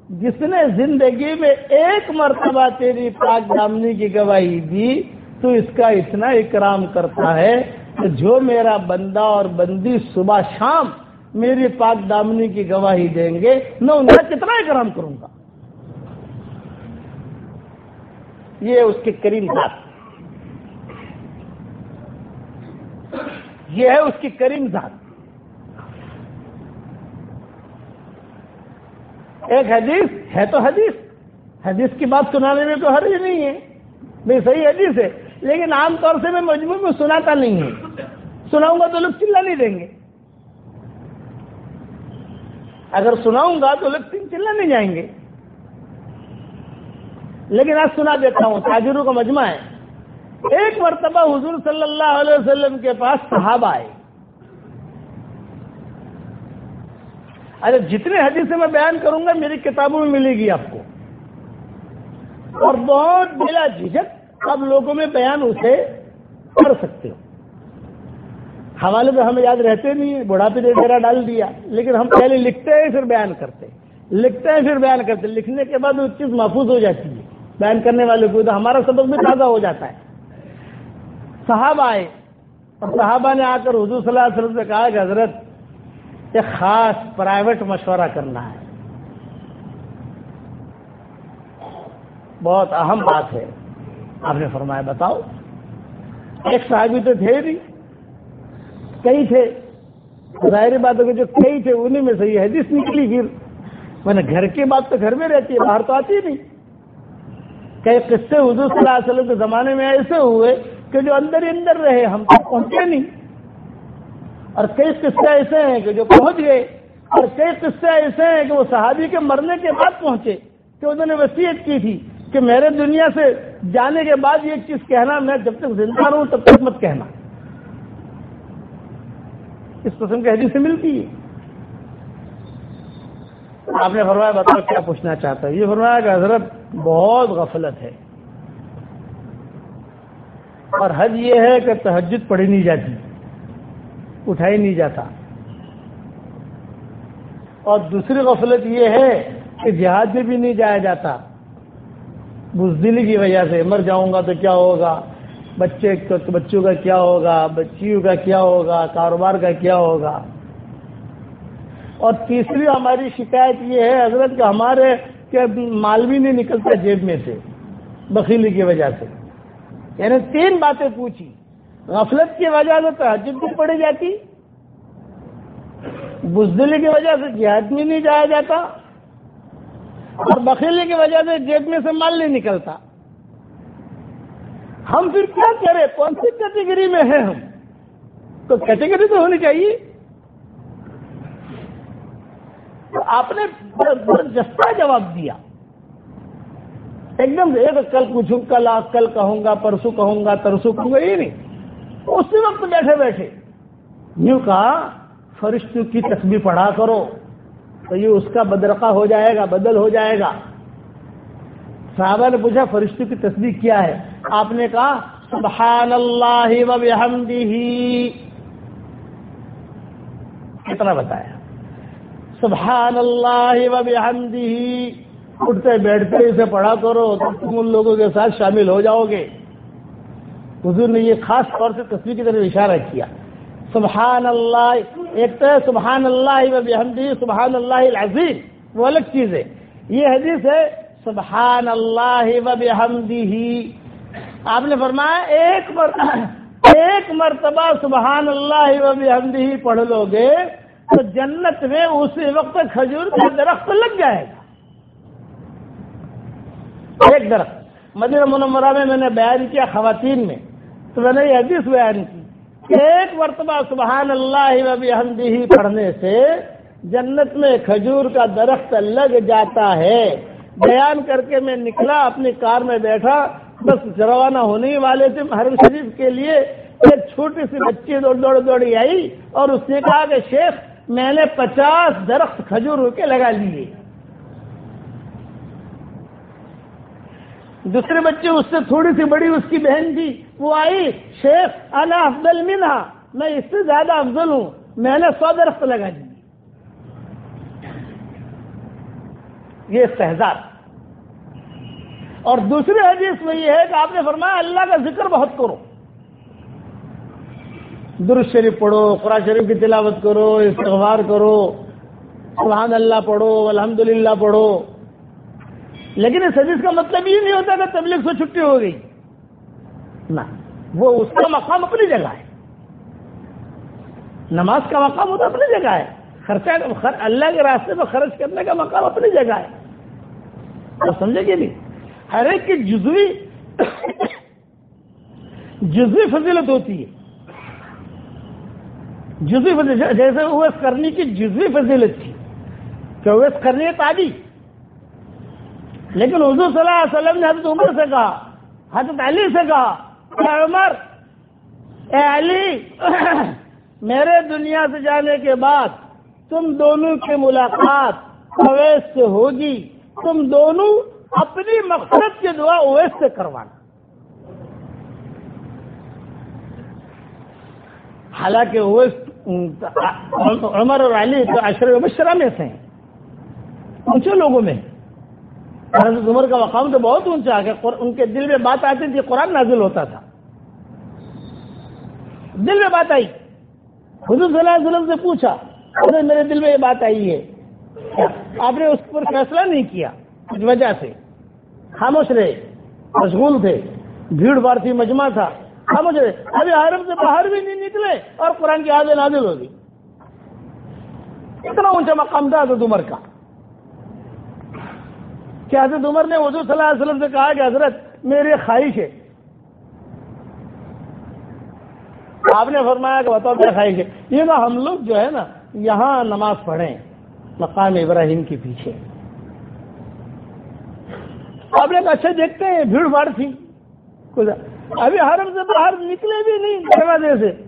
جس نے زندگی میں ایک مرتبہ تیری پاک دامنی کی گواہی دی، تو اس کا اتنا اکرام کرتا ہے کہ جو میرا بندہ اور بندی صبح شام میری پاک دامنی کی گواہی دیں گے، میں ان کا کتنا اکرام کروں گا؟ یہ اس کے کریم ذات۔ یہ ہے اس کی کریم ذات۔ ایک حدیث ہے تو حدیث۔ حدیث کی بات سنانے میں تو حرج نہیں ہے۔ بھائی صحیح حدیث ہے۔ لیکن عام طور سے میں مجموع میں سناتا نہیں ہوں۔ سناؤں گا تو لوگ چلا نہیں دیں گے۔ اگر سناؤں گا تو لوگ چلا نہیں جائیں گے۔ لیکن آج سنا دیتا ہوں، تاجروں کا مجمع ہے۔ ایک مرتبہ حضور صلی اللہ علیہ وسلم کے پاس صحابہ آئے۔ ارے، جتنے حدیثیں میں بیان کروں گا، میری کتابوں میں ملے گی آپ کو۔ اور بہت بلا جھجک آپ لوگوں میں بیان اسے کر سکتے ہو۔ حوالے تو ہمیں یاد رہتے نہیں بڑھاپے نے ڈیرا ڈال دیا، لیکن ہم پہلے لکھتے ہیں، پھر بیان کرتے لکھتے ہیں، پھر بیان کرتے لکھنے کے بعد وہ چیز محفوظ ہو جاتی ہے۔ بیان کرنے والے کو تو ہمارا سبق بھی تازہ ہو جاتا ہے۔ صحابہ آئے اور صحابہ نے آ کر حضور صلی اللہ علیہ وسلم سے کہا کہ حضرت، ایک خاص پرائیویٹ مشورہ کرنا ہے۔ بہت اہم بات ہے۔ آپ نے فرمایا، بتاؤ۔ ایک صحابی تو تھے نہیں۔ کئی تھے۔ ظاہر بات ہے جو کئی تھے انہیں میں سے یہ حدیث نکلی۔ پھر میں نے گھر کی بات تو گھر میں رہتی ہے، باہر تو آتی نہیں۔ کئی قصے حضور صلی اللہ علیہ وسلم کے زمانے میں ایسے ہوئے کہ جو اندر ہی اندر رہے، ہم تک پہنچے نہیں۔ اور کئی قصے ایسے ہیں کہ جو پہنچ گئے، اور کئی قصے ایسے ہیں کہ وہ صحابی کے مرنے کے بعد پہنچے کہ انہوں نے وسیعت کی تھی کہ میرے دنیا سے جانے کے بعد یہ چیز کہنا، میں جب تک زندہ رہوں تب تک مت کہنا۔ اس قسم کی حدیث سے ملتی ہے آپ نے فرمایا، بتاؤ کیا پوچھنا چاہتا ہے یہ فرمایا کہ حضرت بہت غفلت ہے۔ اور حج یہ ہے کہ تہجد پڑھی نہیں جاتی، اٹھائی نہیں جاتا۔ اور دوسری غفلت یہ ہے کہ جہاد میں بھی نہیں جایا جاتا۔ بزدلی کی وجہ سے مر جاؤں گا تو کیا ہوگا؟ بچے بچوں کا کیا ہوگا؟ بچیوں کا کیا ہوگا؟ کاروبار کا کیا ہوگا؟ اور تیسری ہماری شکایت یہ ہے حضرت، کہ ہمارے کہ مال بھی نہیں نکلتا جیب میں سے، بخیلی کی وجہ سے۔ یعنی تین باتیں پوچھی۔ غفلت کی وجہ سے تحجد بھی پڑی جاتی، بزدلی کی وجہ سے جہاد میں نہیں جایا جاتا، اور بخیلی کی وجہ سے جیب میں سے مال نہیں نکلتا۔ ہم پھر کیا کریں کون سی کیٹیگری میں ہیں ہم؟ تو کیٹیگری تو ہونی چاہیے۔ آپ نے جستا جواب دیا۔ ایک دم ایک کل پوچھوں کل آ کل کہوں گا، پرسوں کہوں گا ترسو کہوں گا، یہ نہیں۔ اسی وقت بیٹھے بیٹھے۔ یوں کہا، فرشتوں کی تصویر پڑھا کرو، تو یہ اس کا بدرقہ ہو جائے گا، بدل ہو جائے گا۔ صحابہ نے پوچھا، فرشتوں کی تصویر کیا ہے؟ آپ نے کہا سبحان اللہ و کتنا بتایا؟ سبحان اللہ و اٹھتے بیٹھتے اسے پڑھا کرو، تو تم ان لوگوں کے ساتھ شامل ہو جاؤ گے۔ حضور نے یہ خاص طور سے تصویر کی طرف اشارہ کیا۔ سبحان اللہ ایک تو ہے سبحان اللہ بحمدی سبحان اللہ العظیم، وہ الگ چیز ہے۔ یہ حدیث ہے سبحان اللہ و بحمدی آپ نے فرمایا، ایک مر، ایک مرتبہ سبحان اللہ بحمدی پڑھ لو گے، تو جنت میں اسی وقت کھجور کا درخت لگ جائے گا۔ ایک درخت۔ مدینہ منورہ میں میں نے بیان کیا خواتین میں۔ تو میں نے یہ حدیث بیان کی ایک مرتبہ سبحان اللہ ہی پڑھنے سے جنت میں کھجور کا درخت لگ جاتا ہے۔ بیان کر کے میں نکلا، اپنی کار میں بیٹھا۔ بس روانہ ہونے والے تھے محرم شریف کے لیے۔ ایک چھوٹی سی بچی دوڑ دوڑ دوڑی آئی اور اس نے کہا کہ شیخ، میں نے پچاس درخت کھجور کے لگا لیے۔ دوسرے بچے اس سے تھوڑی سی بڑی اس کی بہن تھی، وہ آئی، شیخ انا افضل منہا، میں اس سے زیادہ افضل ہوں، میں نے سو درخت لگا دی۔ یہ استحزار اور دوسری حدیث میں یہ ہے کہ آپ نے فرمایا، اللہ کا ذکر بہت کرو۔ درست شریف پڑھو، قرآن شریف کی تلاوت کرو، استغفار کرو، سبحان اللہ پڑھو الحمدللہ پڑھو۔ لیکن اس حدیث کا مطلب یہ نہیں ہوتا کہ تبلیغ سے چھٹی ہو گئی۔ نہ، وہ اس کا مقام اپنی جگہ ہے۔ نماز کا مقام ہوتا اپنی جگہ ہے۔ خرچہ اللہ کے راستے میں خرچ کرنے کا مقام اپنی جگہ ہے۔ تو سمجھے گی نہیں؟ ہر ایک کی جزوی جزوی فضیلت ہوتی ہے۔ جزوی فضیلت، جیسے اویس کرنی کی جزوی فضیلت تھی، کہ اویس کرنی تعلیم لیکن حضور صلی اللہ علیہ وسلم نے حضرت عمر سے کہا، حضرت علی سے کہا، اے عمر، اے علی، میرے دنیا سے جانے کے بعد تم دونوں کی ملاقات اویس سے ہوگی۔ تم دونوں اپنی مقصد کی دعا اویس سے کروانا۔ حالانکہ اویس، عمر اور علی تو اشر مشرہ میں سے ہیں۔ اونچے لوگوں میں۔ حضرت عمر کا مقام تو بہت اونچا کہ ان کے دل میں بات آتی تھی، قرآن نازل ہوتا تھا۔ دل میں بات آئی۔ حضور صلی اللہ علیہ وسلم سے پوچھا میرے دل میں یہ بات آئی ہے۔ آپ نے اس پر فیصلہ نہیں کیا کچھ وجہ سے۔ خاموش رہے، مشغول تھے۔ بھیڑ بھاڑ تھی، مجمع تھا۔ سمجھ رہے۔ ابھی حرم سے باہر بھی نہیں نکلے اور قرآن کی آدھے نازل ہوگی اتنا اونچا مقام تھا حضرت عمر کا۔ کہ حضرت عمر نے حضور صلی اللہ علیہ وسلم سے کہا کہ حضرت میری خواہش ہے۔ آپ نے فرمایا کہ بتاؤ کیا خواہش ہے۔ یہ نا ہم لوگ جو ہے نا یہاں نماز پڑھیں مقام ابراہیم کے پیچھے۔ آپ نے اچھا دیکھتے ہیں، بھیڑ بھاڑ تھی۔ ابھی حرم سے باہر نکلے بھی نہیں دروازے سے۔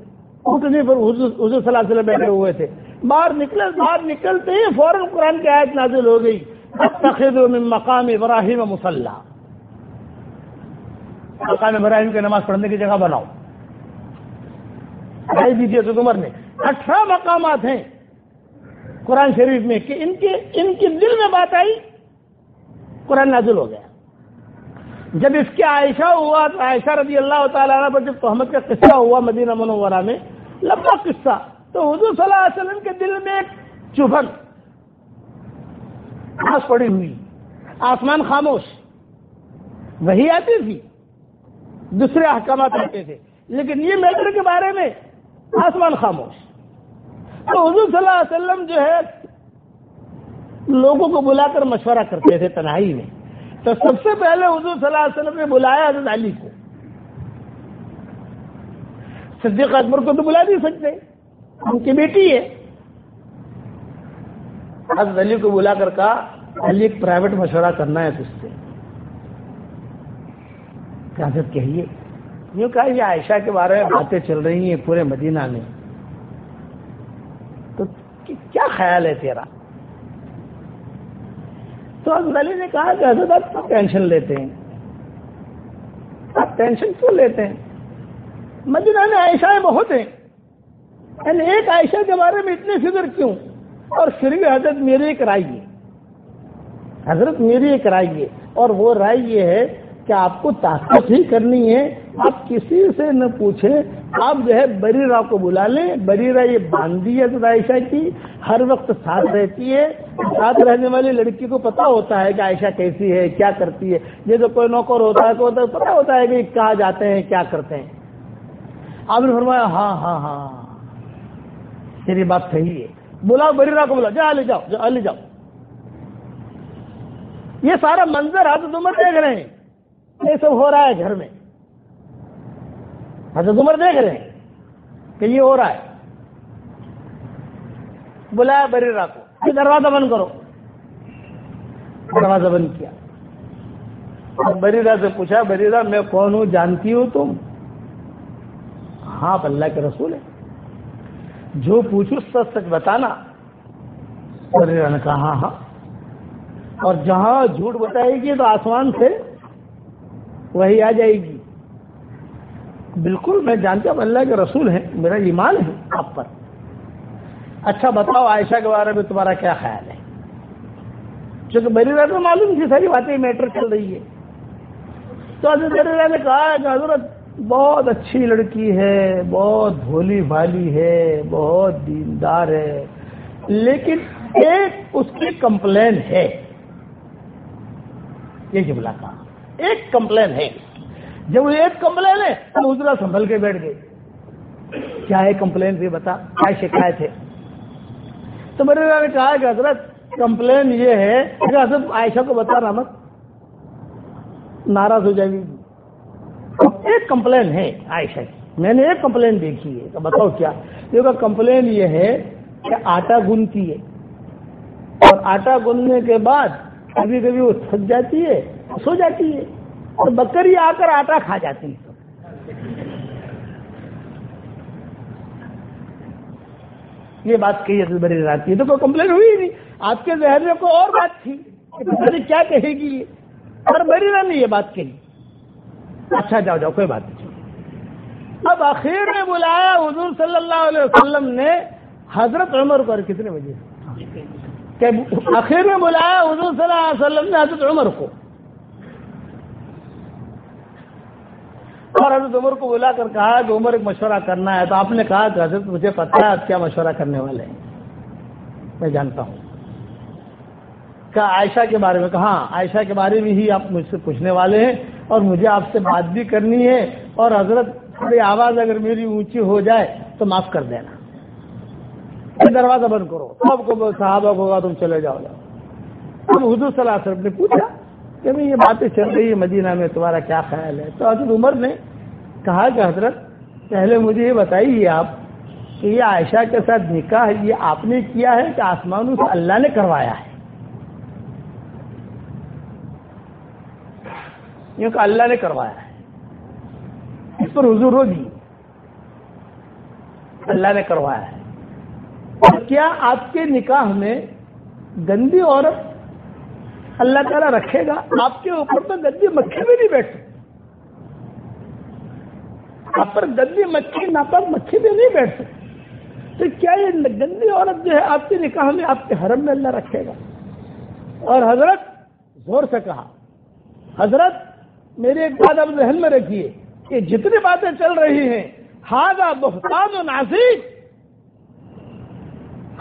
اٹھنے پر حضور صلی اللہ علیہ وسلم بیٹھے ہوئے تھے۔ باہر نکلے، باہر نکلتے ہی فوراً قرآن کی آیت نازل ہو گئی۔ من مقام ابراہیم مسلح مقام ابراہیم کی نماز پڑھنے کی جگہ بناؤ. دیجیے تو عمر نے. اٹھارہ مقامات ہیں قرآن شریف میں کہ ان کے ان کے دل میں بات آئی، قرآن نازل ہو گیا. جب اس کے عائشہ ہوا، تو عائشہ رضی اللہ تعالیٰ پر جب تحمد کا قصہ ہوا مدینہ منورہ میں، لمبا قصہ، تو حضور صلی اللہ علیہ وسلم کے دل میں ایک چبھن گھاس پڑی ہوئی، آسمان خاموش، وہی آتی تھی، دوسرے احکامات آتے تھے۔ لیکن یہ میٹر کے بارے میں آسمان خاموش۔ تو حضور صلی اللہ علیہ وسلم جو ہے، لوگوں کو بلا کر مشورہ کرتے تھے تنہائی میں۔ تو سب سے پہلے حضور صلی اللہ علیہ وسلم نے بلایا حضرت علی کو۔ صدیق اکبر کو تو بلا نہیں سکتے ان کی بیٹی ہے۔ حضرت علی کو بلا کر کہا، علی، ایک پرائیویٹ مشورہ کرنا ہے تجھ سے۔ حضرت کہیے؟ یوں کہا، یہ عائشہ کے بارے میں باتیں چل رہی ہیں پورے مدینہ میں۔ تو کیا خیال ہے تیرا؟ تو حضرت علی نے کہا کہ حضرت، آپ ٹینشن لیتے ہیں؟ آپ ٹینشن کیوں لیتے ہیں؟ مدینہ میں عائشہ بہت ہیں۔ یعنی ایک عائشہ کے بارے میں اتنے فکر کیوں؟ اور پھر بھی حضرت میری ایک رائے ہے۔ حضرت میری ایک رائے ہے۔ اور وہ رائے یہ ہے کہ آپ کو طاقت ہی کرنی ہے۔ آپ کسی سے نہ پوچھیں۔ آپ جو ہے بریرا کو بلا لیں۔ بریرا یہ باندھی ہے عائشہ کی۔ ہر وقت ساتھ رہتی ہے۔ ساتھ رہنے والی لڑکی کو پتا ہوتا ہے کہ عائشہ کیسی ہے، کیا کرتی ہے۔ جیسے کوئی نوکر ہوتا ہے تو پتا ہوتا ہے کہ کہاں جاتے ہیں، کیا کرتے ہیں۔ آپ نے فرمایا ہاں ہاں ہاں۔ میری بات صحیح ہے۔ بلاؤ بریرا کو بلاؤ جا لے جاؤ لے جاؤ۔ یہ سارا منظر حضرت عمر دیکھ رہے ہیں۔ یہ سب ہو رہا ہے گھر میں۔ حضرت عمر دیکھ رہے ہیں کہ یہ ہو رہا ہے۔ بلایا بریرا کو۔ دروازہ بند کرو۔ دروازہ بند کیا۔ بریرا سے پوچھا بریرا میں کون ہوں؟ جانتی ہوں تم؟ ہاں اللہ کے رسول ہے جو پوچھو سچ سچ بتانا۔ نے کہا ہاں ہاں۔ اور جہاں جھوٹ بتائے گی تو آسمان سے وہی آ جائے گی۔ بالکل، میں جانتا ہوں اللہ کے رسول ہیں، میرا ایمان ہے آپ پر۔ اچھا بتاؤ عائشہ کے بارے میں تمہارا کیا خیال ہے؟ چونکہ میری رات میں معلوم تھی ساری باتیں میٹر چل رہی ہے تو حضرت نے کہا کہ حضرت بہت اچھی لڑکی ہے، بہت بھولی بھالی ہے، بہت دیندار ہے، لیکن ایک اس کی کمپلین ہے۔ یہ جملہ کہا۔ ایک کمپلین ہے۔ جب وہ ایک کمپلین ہے، تو دوسرا سنبھل کے بیٹھ گئے۔ کیا ہے کمپلین سے بتا؟ کیا شکایت ہے؟ تو میرے نے کہا کہ حضرت، کمپلین یہ ہے کہ حضرت عائشہ کو بتا رہا مت۔ ناراض ہو جائے گی۔ ایک کمپلین ہے، عائشہ کی۔ میں نے ایک کمپلین دیکھی ہے، تو بتاؤ کیا؟ کیونکہ کمپلین یہ ہے کہ آٹا گنتی ہے۔ اور آٹا گننے کے بعد کبھی کبھی وہ تھک جاتی ہے، سو جاتی ہے۔ اور بکری آ کر آٹا کھا جاتی ہے۔ یہ بات کہی بری رات ہے تو کوئی کمپلین ہوئی نہیں۔ آپ کے ذہن میں کوئی اور بات تھی کہ کیا کہے گی یہ۔ اور بری نے یہ بات کہی۔ اچھا جاؤ جاؤ، کوئی بات نہیں اب آخر میں بلایا حضور صلی اللہ علیہ وسلم نے حضرت عمر پر کتنے بجے؟ کہ آخر میں بلایا حضور صلی اللہ علیہ وسلم نے حضرت عمر کو۔ اور حضرت عمر کو بلا کر کہا کہ عمر، ایک مشورہ کرنا ہے۔ تو آپ نے کہا کہ حضرت، مجھے پتا ہے آپ کیا مشورہ کرنے والے ہیں۔ میں جانتا ہوں۔ کہا عائشہ کے بارے میں کہا ہاں، عائشہ کے بارے میں ہی آپ مجھ سے پوچھنے والے ہیں۔ اور مجھے آپ سے بات بھی کرنی ہے اور حضرت تھوڑی آواز اگر میری اونچی ہو جائے تو معاف کر دینا۔ دروازہ بند کرو۔ سب کو صحابہ ہوگا تم چلے جاؤ۔ جاؤ اب حضور صلی اللہ علیہ وسلم نے پوچھا کہ یہ باتیں چل رہی ہے مدینہ میں، تمہارا کیا خیال ہے؟ تو حضرت عمر نے کہا کہ حضرت، پہلے مجھے یہ بتائیے آپ کہ یہ عائشہ کے ساتھ نکاح یہ آپ نے کیا ہے کہ آسمانوں سے اللہ نے کروایا ہے؟ یہ کہ اللہ نے کروایا ہے۔ اس پر حضور رو اللہ نے کروایا ہے۔ اور کیا آپ کے نکاح میں گندی عورت اللہ تعالیٰ رکھے گا؟ آپ کے اوپر تو گندی مکھی بھی نہیں بیٹھ سکتی آپ پر گندی مکھی ناپاک مکھی بھی نہیں بیٹھ سکتی تو کیا یہ گندی عورت جو ہے آپ کے نکاح میں آپ کے حرم میں اللہ رکھے گا؟ اور حضرت زور سے کہا، حضرت میری ایک بات اب ذہن میں رکھیے کہ جتنی باتیں چل رہی ہیں ہاضا بہتان و نازیب۔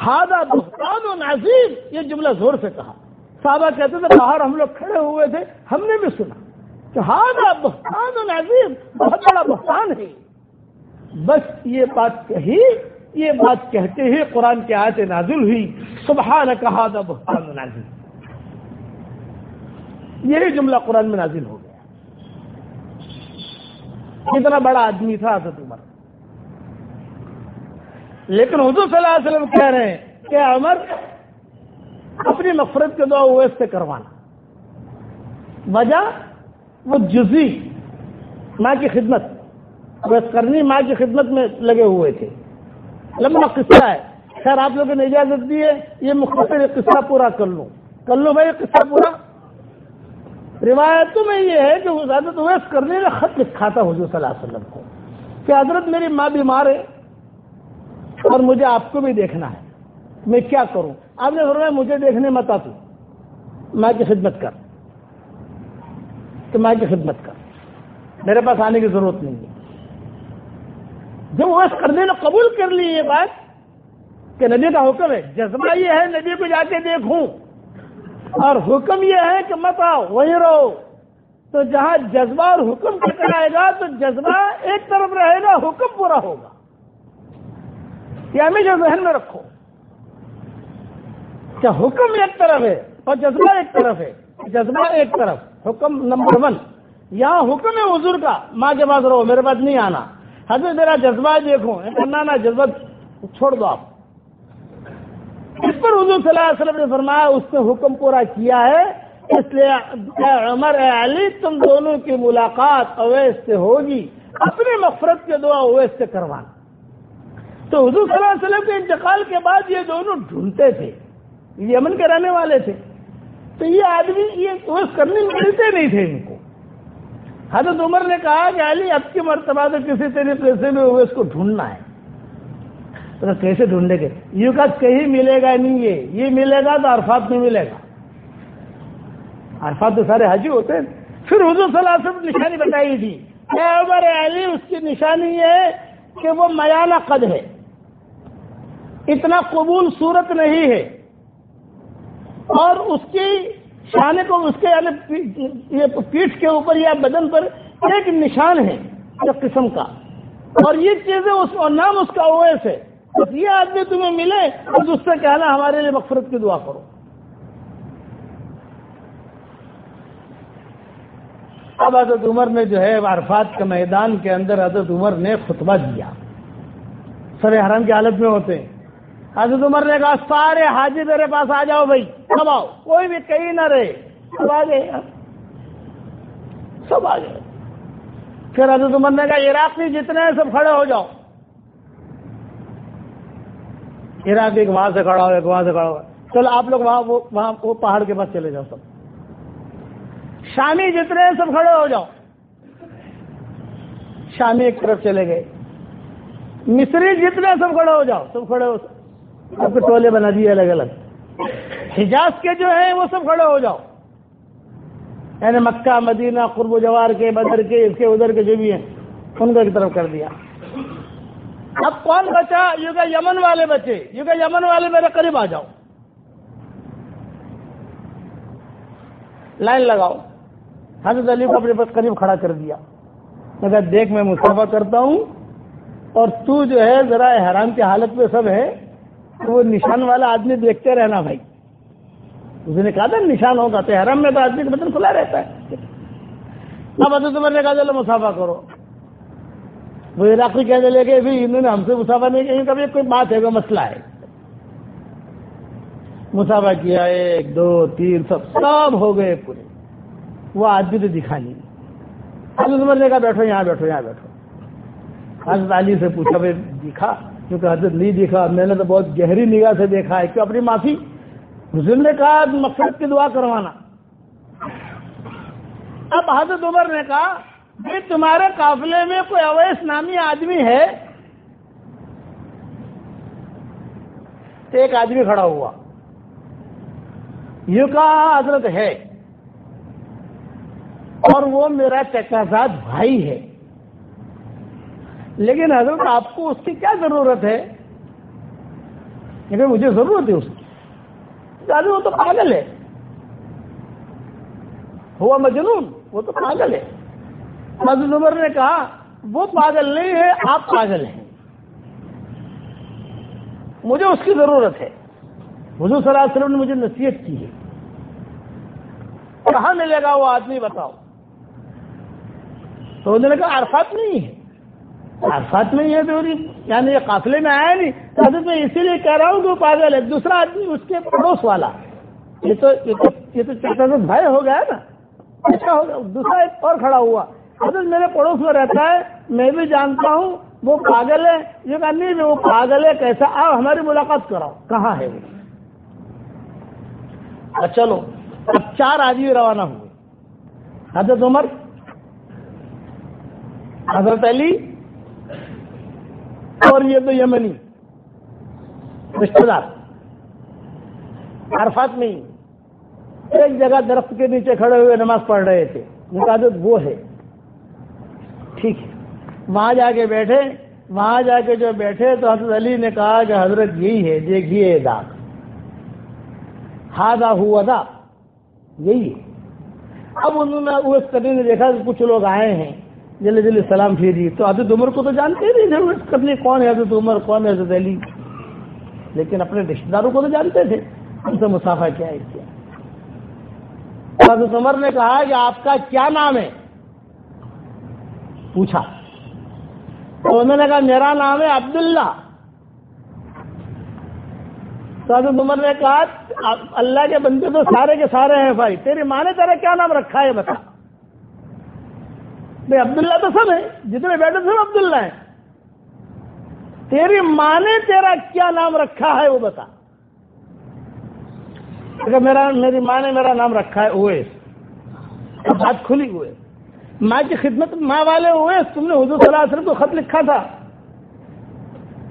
ہاضا بہتان و نازیب، یہ جملہ زور سے کہا۔ صحابہ کہتے تھے، باہر ہم لوگ کھڑے ہوئے تھے، ہم نے بھی سنا کہ ہاضا بہتان و نازیب، بہت بڑا بہتان ہے۔ بس یہ بات کہی، یہ بات کہتے ہی قرآن کے آیت نازل ہوئی۔ سبحان کہا بہتان و نازل یہی جملہ قرآن میں نازل ہو گیا۔ اتنا بڑا آدمی تھا حضرت عمر؟ لیکن حضور صلی اللہ علیہ وسلم کہہ رہے ہیں کہ عمر، اپنی مفرت کے دعا اویس سے کروانا۔ وجہ، وہ جزی، ماں کی خدمت۔ اویس کرنی، ماں کی خدمت میں لگے ہوئے تھے۔ لمبا قصہ ہے۔ خیر، آپ لوگوں نے اجازت دی ہے، یہ مختصر قصہ پورا کر لوں۔ کر لوں بھائی، قصہ پورا۔ روایتوں میں یہ ہے کہ حضرت اویس کرنے میں خط لکھا تھا حضور صلی اللہ علیہ وسلم کو کہ حضرت میری ماں بیمار ہے اور مجھے آپ کو بھی دیکھنا ہے، میں کیا کروں؟ آپ نے فرمایا، مجھے دیکھنے مت آ تو ماں کی خدمت کر۔ تو ماں کی خدمت کر۔ میرے پاس آنے کی ضرورت نہیں ہے۔ جب وہ کرنے نے قبول کر لی یہ بات کہ نبی کا حکم ہے۔ جذبہ یہ ہے، نبی کو جا کے دیکھوں۔ اور حکم یہ ہے کہ مت آؤ رہو تو جہاں جذبہ اور حکم ٹکرائے گا، تو جذبہ ایک طرف رہے گا، حکم پورا ہوگا۔ یہ ہمیشہ ذہن میں رکھو۔ کیا حکم ایک طرف ہے اور جذبہ ایک طرف ہے۔ جذبہ ایک طرف، حکم نمبر ون۔ یہاں حکم ہے حضور کا، ماں کے پاس رہو، میرے پاس نہیں آنا۔ حضرت میرا جذبہ دیکھو نا جذبہ چھوڑ دو آپ۔ اس پر حضور صلی اللہ علیہ وسلم نے فرمایا، اس نے حکم پورا کیا ہے۔ اس لیے اے عمر، اے علی، تم دونوں کی ملاقات اویس سے ہوگی۔ اپنی مفرت کے دعا اویس سے کروانا۔ تو حضور صلی اللہ علیہ وسلم کے انتقال کے بعد یہ دونوں ڈھونڈتے تھے۔ یمن کے رہنے والے تھے۔ تو یہ آدمی یہ اویس کرنے ملتے نہیں تھے ان کو۔ حضرت عمر نے کہا کہ علی، اب کی مرتبہ سے کسی طریقے سے بھی اویس کو ڈھونڈنا ہے۔ تو کیسے ڈھونڈے گے؟ یوں کا کہیں ملے گا نہیں یہ یہ ملے گا تو عرفات میں ملے گا۔ عرفات تو سارے حاجی ہوتے ہیں۔ پھر حضور صلی اللہ علیہ وسلم نشانی بتائی تھی۔ عمر علی، اس کی نشانی یہ ہے کہ وہ میانہ قد ہے۔ اتنا قبول صورت نہیں ہے۔ اور اس کی شانے کو، اس کے یعنی پیٹھ کے اوپر یا بدن پر ایک نشان ہے قسم کا۔ اور یہ چیزیں اس اور نام اس کا اویس ہے۔ بس یہ آدمی تمہیں ملے اور اس سے کہنا ہمارے لیے مغفرت کی دعا کرو۔ اب حضرت عمر نے جو ہے عرفات کے میدان کے اندر حضرت عمر نے خطبہ دیا۔ سر حرم کی حالت میں ہوتے ہیں۔ حضرت عمر نے کہا، سارے حاجی میرے پاس آ جاؤ بھائی، سب آؤ۔ کوئی بھی کہیں نہ رہے۔ سب آ گئے۔ سب آ گئے۔ پھر حضرت عمر نے کہا عراقی جتنے ہیں سب کھڑے ہو جاؤ۔ عراق ایک وہاں سے کھڑا ہو، ایک وہاں سے کھڑا ہو۔ چلو آپ لوگ وہاں وہاں، وہ پہاڑ کے پاس چلے جاؤ سب۔ شامی جتنے سب کھڑے ہو جاؤ۔ شامی ایک طرف چلے گئے۔ مصری جتنے سب کھڑے ہو جاؤ، سب کھڑے ہو۔ سب کے ٹولے بنا دیے الگ الگ۔ حجاز کے جو ہیں وہ سب کھڑے ہو جاؤ۔ یعنی مکہ، مدینہ، قرب و جوار کے، بدر کے، اس کے ادھر کے جو بھی ہیں، ان کو ایک طرف کر دیا۔ اب کون بچا؟ یوں کہ یمن والے بچے یوں کہ یمن والے میرے قریب آ جاؤ۔ لائن لگاؤ۔ حضرت علی کو اپنے پاس قریب کھڑا کر دیا۔ میں کہا، دیکھ، میں مسافہ کرتا ہوں۔ اور تو جو ہے، ذرا حیران کی حالت میں سب ہے، تو وہ نشان والا آدمی دیکھتے رہنا بھائی۔ اس نے کہا تھا، نشان ہوگا تو حرم میں تو آدمی کا بدن کھلا رہتا ہے۔ اب حضرت عمر نے کہا، چلو مسافہ کرو۔ وہ عراقی کہنے لگے بھی انہوں نے ہم سے مسافہ نہیں کہیں کبھی کوئی بات ہے، کوئی مسئلہ ہے۔ مسافہ کیا، ایک، دو، تین، سب سب ہو گئے پورے۔ وہ آدمی تو دکھا نہیں۔ حضرت عمر نے کہا، بیٹھو، یہاں بیٹھو یہاں بیٹھو۔ حضرت علی سے پوچھا، بھائی، دکھا؟ کیونکہ حضرت نہیں دکھا۔ میں نے تو بہت گہری نگاہ سے دیکھا ہے کیوں اپنی معافی۔ حضرت نے کہا، مقصد کی دعا کروانا۔ اب حضرت عمر نے کہا بھائی تمہارے قافلے میں کوئی اویس نامی آدمی ہے؟ تو ایک آدمی کھڑا ہوا۔ یہ کہا، حضرت ہے۔ اور وہ میرا چکازاد بھائی ہے۔ لیکن حضرت، آپ کو اس کی کیا ضرورت ہے؟ کیونکہ مجھے ضرورت ہے اس کی۔ وہ تو پاگل ہے۔ ہوا مجنون، وہ تو پاگل ہے۔ حضرت عمر نے کہا، وہ پاگل نہیں ہے، آپ پاگل ہیں۔ مجھے اس کی ضرورت ہے۔ حضور صلی اللہ علیہ وسلم نے مجھے نصیحت کی ہے۔ کہاں ملے گا وہ آدمی بتاؤ۔ تو انہوں نے کہا، عرفات نہیں ہے۔ عرفات نہیں ہے تو یعنی یہ قافلے میں آیا نہیں۔ تو حضرت میں اسی لیے کہہ رہا ہوں کہ وہ پاگل ہے۔ دوسرا آدمی اس کے پڑوس والا۔ یہ تو یہ تو چاچا بھائی ہو گیا نا۔ ایسا ہو گیا۔ دوسرا ایک اور کھڑا ہوا۔ حضرت میرے پڑوس میں رہتا ہے، میں بھی جانتا ہوں، وہ پاگل ہے۔ یہ کہا، نہیں، وہ پاگل ہے، کیسا؟ آؤ ہماری ملاقات کراؤ۔ کہاں ہے وہ؟ اچھا، چلو۔ اب چار آدمی روانہ ہوئے۔ حضرت عمر، حضرت علی، اور یہ تو یمنی۔ رشتے دار۔ عرفات میں ایک جگہ درخت کے نیچے کھڑے ہوئے نماز پڑھ رہے تھے۔ عادت وہ ہے۔ ٹھیک ہے۔ وہاں جا کے بیٹھے۔ وہاں جا کے جو بیٹھے تو حضرت علی نے کہا کہ حضرت یہی ہے دیکھیے داغ ہادا ہوا تھا یہی ہے۔ اب انہوں نے وہ کرنے نے دیکھا کہ کچھ لوگ آئے ہیں۔ جلدی جلدی سلام پھیری تو حضرت عمر کو تو جانتے نہیں ضرورت کرنی کون ہے حضرت عمر، کون ہے حضرت علی؟ لیکن اپنے رشتے داروں کو تو جانتے تھے۔ ان سے مسافہ کیا ہے۔ کیا حضرت عمر نے کہا کہ آپ کا کیا نام ہے؟ پوچھا۔ تو انہوں نے کہا، میرا نام ہے عبداللہ. تو حضرت عمر نے کہا اللہ کے بندے تو سارے کے سارے ہیں بھائی تیری ماں نے تیرا کیا نام رکھا ہے بتا۔ بھائی، عبداللہ تو سب ہے جتنے بیٹھے سب عبداللہ ہیں۔ تیری ماں نے تیرا کیا نام رکھا ہے وہ بتا۔ میرا، میری ماں نے میرا نام رکھا ہے، اویس۔ بات کھلی ہوئے ماں کی خدمت ماں والے ہوئے، تم نے حضور صلی اللہ علیہ وسلم کو خط لکھا تھا۔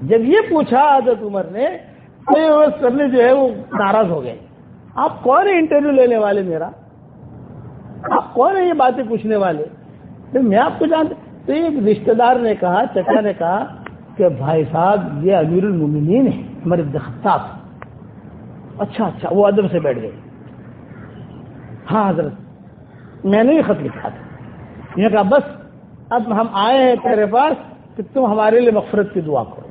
جب یہ پوچھا حضرت عمر نے تو یہ کرنے جو ہے وہ ناراض ہو گئے۔ آپ کون ہے انٹرویو لینے والے میرا؟ آپ کون ہے یہ باتیں پوچھنے والے؟ میں آپ کو جانتا، تو ایک رشتے دار نے کہا، چچا نے کہا کہ بھائی صاحب، یہ امیر المومنین ہے ہمارے دختاب اچھا اچھا وہ ادب سے بیٹھ گئے۔ ہاں حضرت، میں نے یہ خط لکھا تھا۔ یہ کہا، بس اب ہم آئے ہیں تیرے پاس کہ تم ہمارے لیے مغفرت کی دعا کرو۔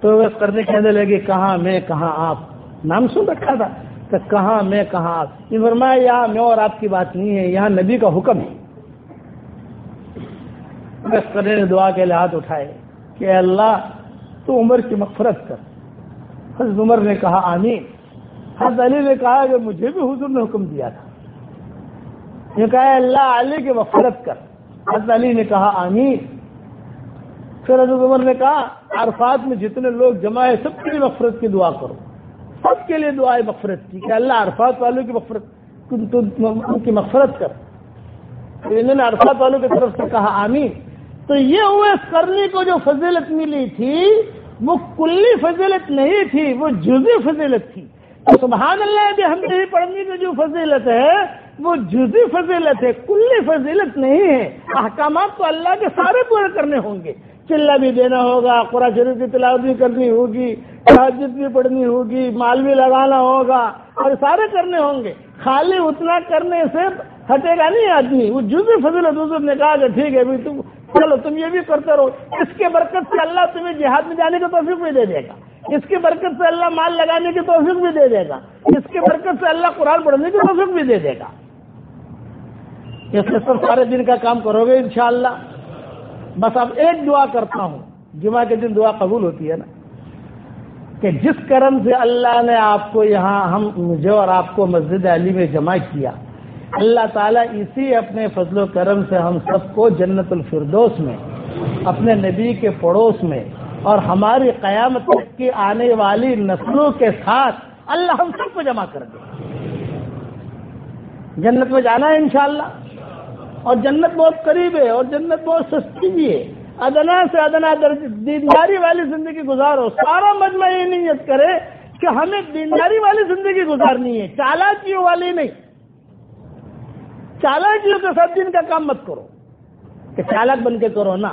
تو بس کرنے کہنے لگے، کہاں میں، کہاں آپ؟ نام سن رکھا تھا کہ کہاں میں، کہاں آپ؟ یہ فرمایا، یہاں میں اور آپ کی بات نہیں ہے، یہاں نبی کا حکم ہے۔ بس کرنے نے دعا کے لیے ہاتھ اٹھائے کہ اللہ، تو عمر کی مغفرت کر۔ حضرت عمر نے کہا، آمین۔ حضرت علی نے کہا کہ مجھے بھی حضور نے حکم دیا تھا۔ یہ کہا اللہ علی کی مغفرت کر. حضرت علی نے کہا، آمین. پھر حضرت عمر نے کہا، عرفات میں جتنے لوگ جمع ہے سب کے لیے مغفرت کی دعا کرو۔ سب کے لیے دعائیں مغفرت کی، کہ اللہ عرفات والوں کی مغفرت ان کی مغفرت کر۔ انہوں نے عرفات والوں کی طرف سے کہا، آمین. تو یہ ہوئے کرنے کو جو فضیلت ملی تھی، وہ کلی فضیلت نہیں تھی، وہ جزی فضیلت تھی۔ تو سبحان اللہ بھی ہم نہیں پڑھنے کی جو فضیلت ہے وہ جزی فضیلت ہے، کلی فضیلت نہیں ہے۔ احکامات تو اللہ کے سارے پورے کرنے ہوں گے۔ چلا بھی دینا ہوگا، قرآن شریف کی تلاوت بھی کرنی ہوگی تحجد بھی پڑھنی ہوگی، مال بھی لگانا ہوگا، اور سارے کرنے ہوں گے۔ خالی اتنا کرنے سے ہٹے گا نہیں آدمی۔ وہ جزی فضیلت حضور نے کہا کہ ٹھیک ہے تم چلو، تم یہ بھی کرتے رہو۔ اس کے برکت سے اللہ تمہیں جہاد میں جانے کا توفیق بھی دے دے گا۔ اس کی برکت سے اللہ مال لگانے کی توفیق بھی دے دے گا۔ اس کی برکت سے اللہ قرآن پڑھنے کی توفیق بھی دے دے گا۔ اس میں سب سارے دن کا کام کرو گے انشاءاللہ۔ بس اب ایک دعا کرتا ہوں، جمعہ کے دن دعا قبول ہوتی ہے نا؟ کہ جس کرم سے اللہ نے آپ کو یہاں ہم مجھے اور آپ کو مسجد علی میں جمع کیا، اللہ تعالیٰ اسی اپنے فضل و کرم سے ہم سب کو جنت الفردوس میں، اپنے نبی کے پڑوس میں اور ہماری قیامت تک کی آنے والی نسلوں کے ساتھ اللہ ہم سب کو جمع کر دے۔ جنت میں جانا ہے انشاءاللہ۔ اور جنت بہت قریب ہے اور جنت بہت سستی بھی ہے۔ ادنا سے ادنا درج دینداری والی زندگی گزارو سارا مجمع یہ نیت کرے کہ ہمیں دینداری والی زندگی گزارنی ہے، چالاکیوں والی نہیں۔ چالاکیوں کے ساتھ دن کا کام مت کرو۔ کہ چالک بن کے کرو نا۔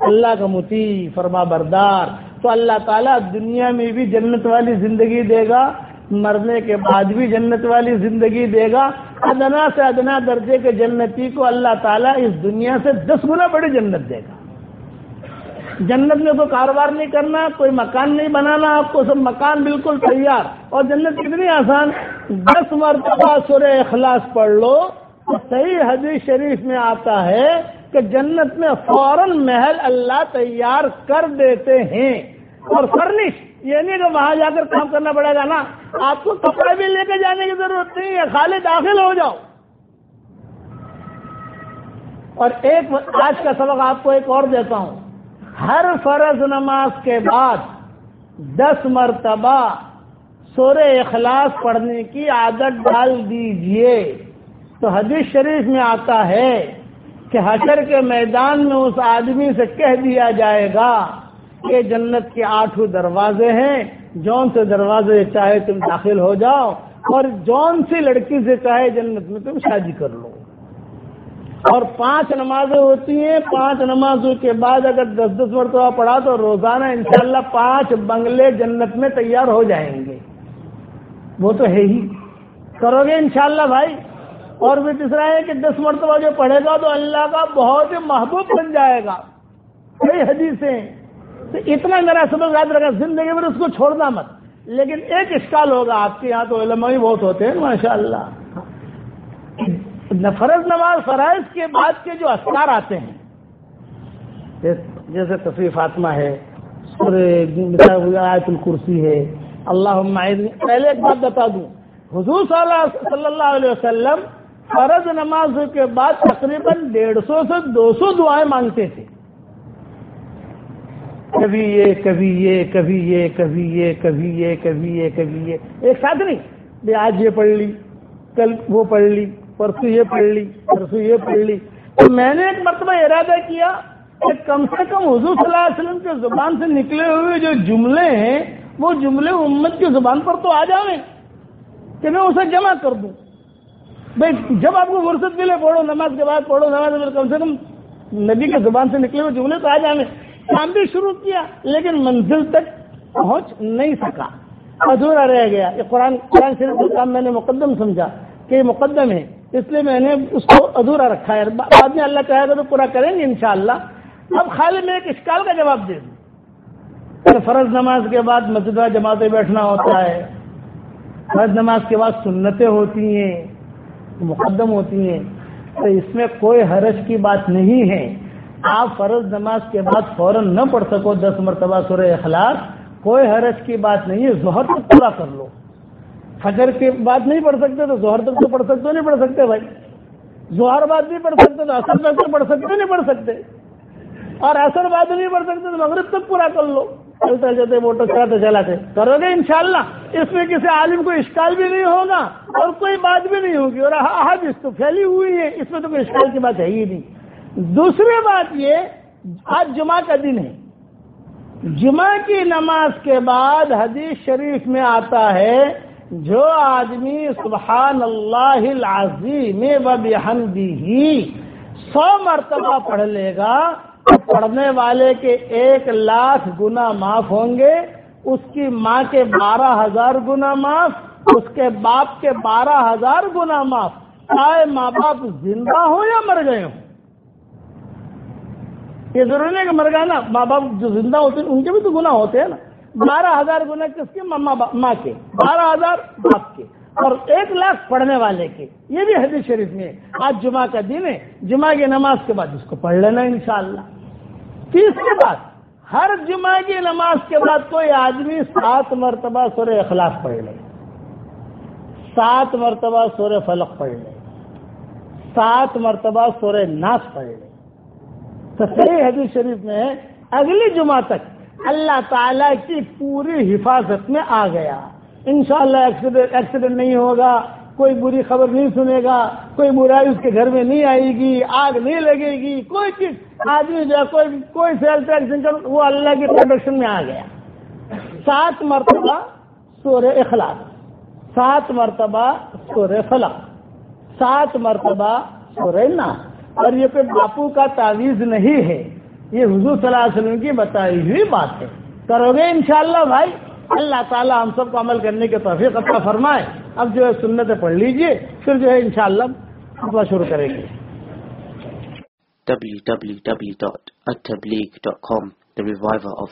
اللہ کا متی فرما بردار۔ تو اللہ تعالیٰ دنیا میں بھی جنت والی زندگی دے گا، مرنے کے بعد بھی جنت والی زندگی دے گا۔ ادنا سے ادنا درجے کے جنتی کو اللہ تعالیٰ اس دنیا سے دس گنا بڑی جنت دے گا۔ جنت میں کوئی کاروبار نہیں کرنا، کوئی مکان نہیں بنانا، آپ کو سب مکان بالکل تیار۔ اور جنت کتنی آسان۔ دس مرتبہ سورہ اخلاص پڑھ لو، تو صحیح حدیث شریف میں آتا ہے کہ جنت میں فوراً محل اللہ تیار کر دیتے ہیں اور فرنش یہ نہیں کہ وہاں جا کر کام کرنا پڑے گا نا۔ آپ کو کپڑے بھی لے کے جانے کی ضرورت نہیں ہے۔ خالی داخل ہو جاؤ۔ اور ایک آج کا سبق آپ کو ایک اور دیتا ہوں۔ ہر فرض نماز کے بعد دس مرتبہ سورہ اخلاص پڑھنے کی عادت ڈال دیجیے۔ تو حدیث شریف میں آتا ہے کہ حشر کے میدان میں اس آدمی سے کہہ دیا جائے گا کہ جنت کے آٹھوں دروازے ہیں۔ جون سے دروازے چاہے تم داخل ہو جاؤ، اور جون سی لڑکی سے چاہے جنت میں تم شادی کر لو۔ اور پانچ نمازیں ہوتی ہیں۔ پانچ نمازوں کے بعد اگر دس دس مرتبہ پڑھا تو روزانہ انشاءاللہ پانچ بنگلے جنت میں تیار ہو جائیں گے۔ وہ تو ہے ہی۔ کرو گے انشاءاللہ بھائی۔ اور بھی تیسرا ہے کہ دس مرتبہ جو پڑھے گا تو اللہ کا بہت ہی محبوب بن جائے گا۔ کئی حدیثیں تو اتنا میرا سبق یاد رکھا زندگی میں اس کو چھوڑنا مت۔ لیکن ایک اسکال ہوگا آپ کے یہاں تو علماء ہی بہت ہوتے ہیں ماشاء اللہ فرض نماز، فرائض کے بعد کے جو اسکار آتے ہیں۔ جیسے تصویر فاطمہ ہے آیت الکرسی ہے۔ اللہ پہلے ایک بات بتا دوں۔ حضور صلی اللہ علیہ وسلم فرض نماز کے بعد تقریباً ڈیڑھ سو سے دو سو دعائیں مانگتے تھے۔ کبھی یہ کبھی یہ کبھی یہ کبھی یہ کبھی یہ کبھی یہ کبھی یہ۔ ایک ساتھ نہیں آج یہ پڑھ لی، کل وہ پڑھ لی، پرسوں یہ پڑھ لی، پرسوں یہ پڑھ لی۔ تو میں نے ایک مرتبہ ارادہ کیا کہ کم سے کم حضور صلی اللہ علیہ وسلم کے زبان سے نکلے ہوئے جو جملے ہیں، وہ جملے امت کی زبان پر تو آ جائیں کہ میں اسے جمع کر دوں۔ بھائی، جب آپ کو فرصت ملے، پڑھو نماز کے بعد، پڑھو نماز کے کم سے کم نبی کے زبان سے نکلے ہوئے جملے تو آ جانے کام بھی شروع کیا، لیکن منزل تک پہنچ نہیں سکا۔ ادھورا رہ گیا۔ یہ قرآن قرآن شریف کا کام میں نے مقدم سمجھا کہ یہ مقدم ہے۔ اس لیے میں نے اس کو ادھورا رکھا ہے۔ بعد میں اللہ چاہے گا تو پورا کریں گے انشاءاللہ۔ اب خالی میں ایک اشکال کا جواب دے دوں۔ فرض نماز کے بعد مسجد جماعتیں بیٹھنا ہوتا ہے۔ فرض نماز کے بعد سنتیں ہوتی ہیں، مقدم ہوتی ہیں۔ تو اس میں کوئی حرج کی بات نہیں ہے۔ آپ فرض نماز کے بعد فوراً نہ پڑھ سکو، دس مرتبہ سورہ اخلاق کوئی حرج کی بات نہیں ہے، ظہر تک پورا کر لو۔ فجر کی بات نہیں پڑھ سکتے تو ظہر تک تو پڑھ سکتے نہیں پڑھ سکتے بھائی۔ ظہر بات نہیں پڑھ سکتے تو اثر تک تو پڑھ سکتے نہیں پڑھ سکتے۔ اور اثر بات نہیں پڑھ سکتے تو مغرب تک پورا کر لو۔ چلتے چلتے موٹر چلاتے چلاتے۔ کرو گے انشاءاللہ۔ اس میں کسی عالم کو اشکال بھی نہیں ہوگا اور کوئی بات بھی نہیں ہوگی۔ اور حدیث تو پھیلی ہوئی ہے، اس میں تو کوئی اشکال کی بات ہے ہی نہیں۔ دوسری بات یہ، آج جمعہ کا دن ہے۔ جمعہ کی نماز کے بعد حدیث شریف میں آتا ہے، جو آدمی سبحان اللہ العظیم و بحمدہ سو مرتبہ پڑھ لے گا، تو پڑھنے والے کے ایک لاکھ گنا معاف ہوں گے۔ اس کی ماں کے بارہ ہزار گنا معاف، اس کے باپ کے بارہ ہزار گنا معاف۔ چاہے ماں باپ زندہ ہوں یا مر گئے ہوں۔ یہ ضروری نہیں کہ مر گئے نا ماں باپ جو زندہ ہوتے ہیں، ان کے بھی تو گنا ہوتے ہیں نا۔ بارہ ہزار گنا کس کے؟ ماں ماں کے۔ بارہ ہزار باپ کے۔ اور ایک لاکھ پڑھنے والے کے۔ یہ بھی حدیث شریف میں ہے۔ آج جمعہ کا دن ہے۔ جمعہ کی نماز کے بعد اس کو پڑھ لینا انشاءاللہ۔ تیسری بات، ہر جمعہ کی نماز کے بعد کوئی آدمی سات مرتبہ سورہ اخلاق پڑھ لے۔ سات مرتبہ سورہ فلق پڑھ لے۔ سات مرتبہ سورہ ناس پڑھ لے۔ تو صحیح حدیث شریف میں ہے اگلی جمعہ تک اللہ تعالی کی پوری حفاظت میں آ گیا۔ انشاءاللہ ایکسیڈنٹ ایکسیڈنٹ نہیں ہوگا، کوئی بری خبر نہیں سنے گا، کوئی برائی اس کے گھر میں نہیں آئے گی، آگ نہیں لگے گی، کوئی چیز۔ آدمی جو ہے، کوئی کوئی سیلف ایکسیڈنٹ وہ اللہ کی پروڈکشن میں آ گیا۔ سات مرتبہ سورہ اخلاق سات مرتبہ سورہ فلق سات مرتبہ سورہ ناس۔ اور یہ کوئی باپو کا تعویذ نہیں ہے۔ یہ حضور صلی اللہ علیہ وسلم کی بتائی ہوئی بات ہے۔ کرو گے انشاءاللہ بھائی؟ اللہ تعالیٰ ہم سب کو عمل کرنے کے توفیق عطا فرمائے۔ اب جو ہے سنتیں پڑھ لیجیے پھر جو ہے انشاءاللہ شاء شروع کریں گے۔ www.attableague.com, The Reviver of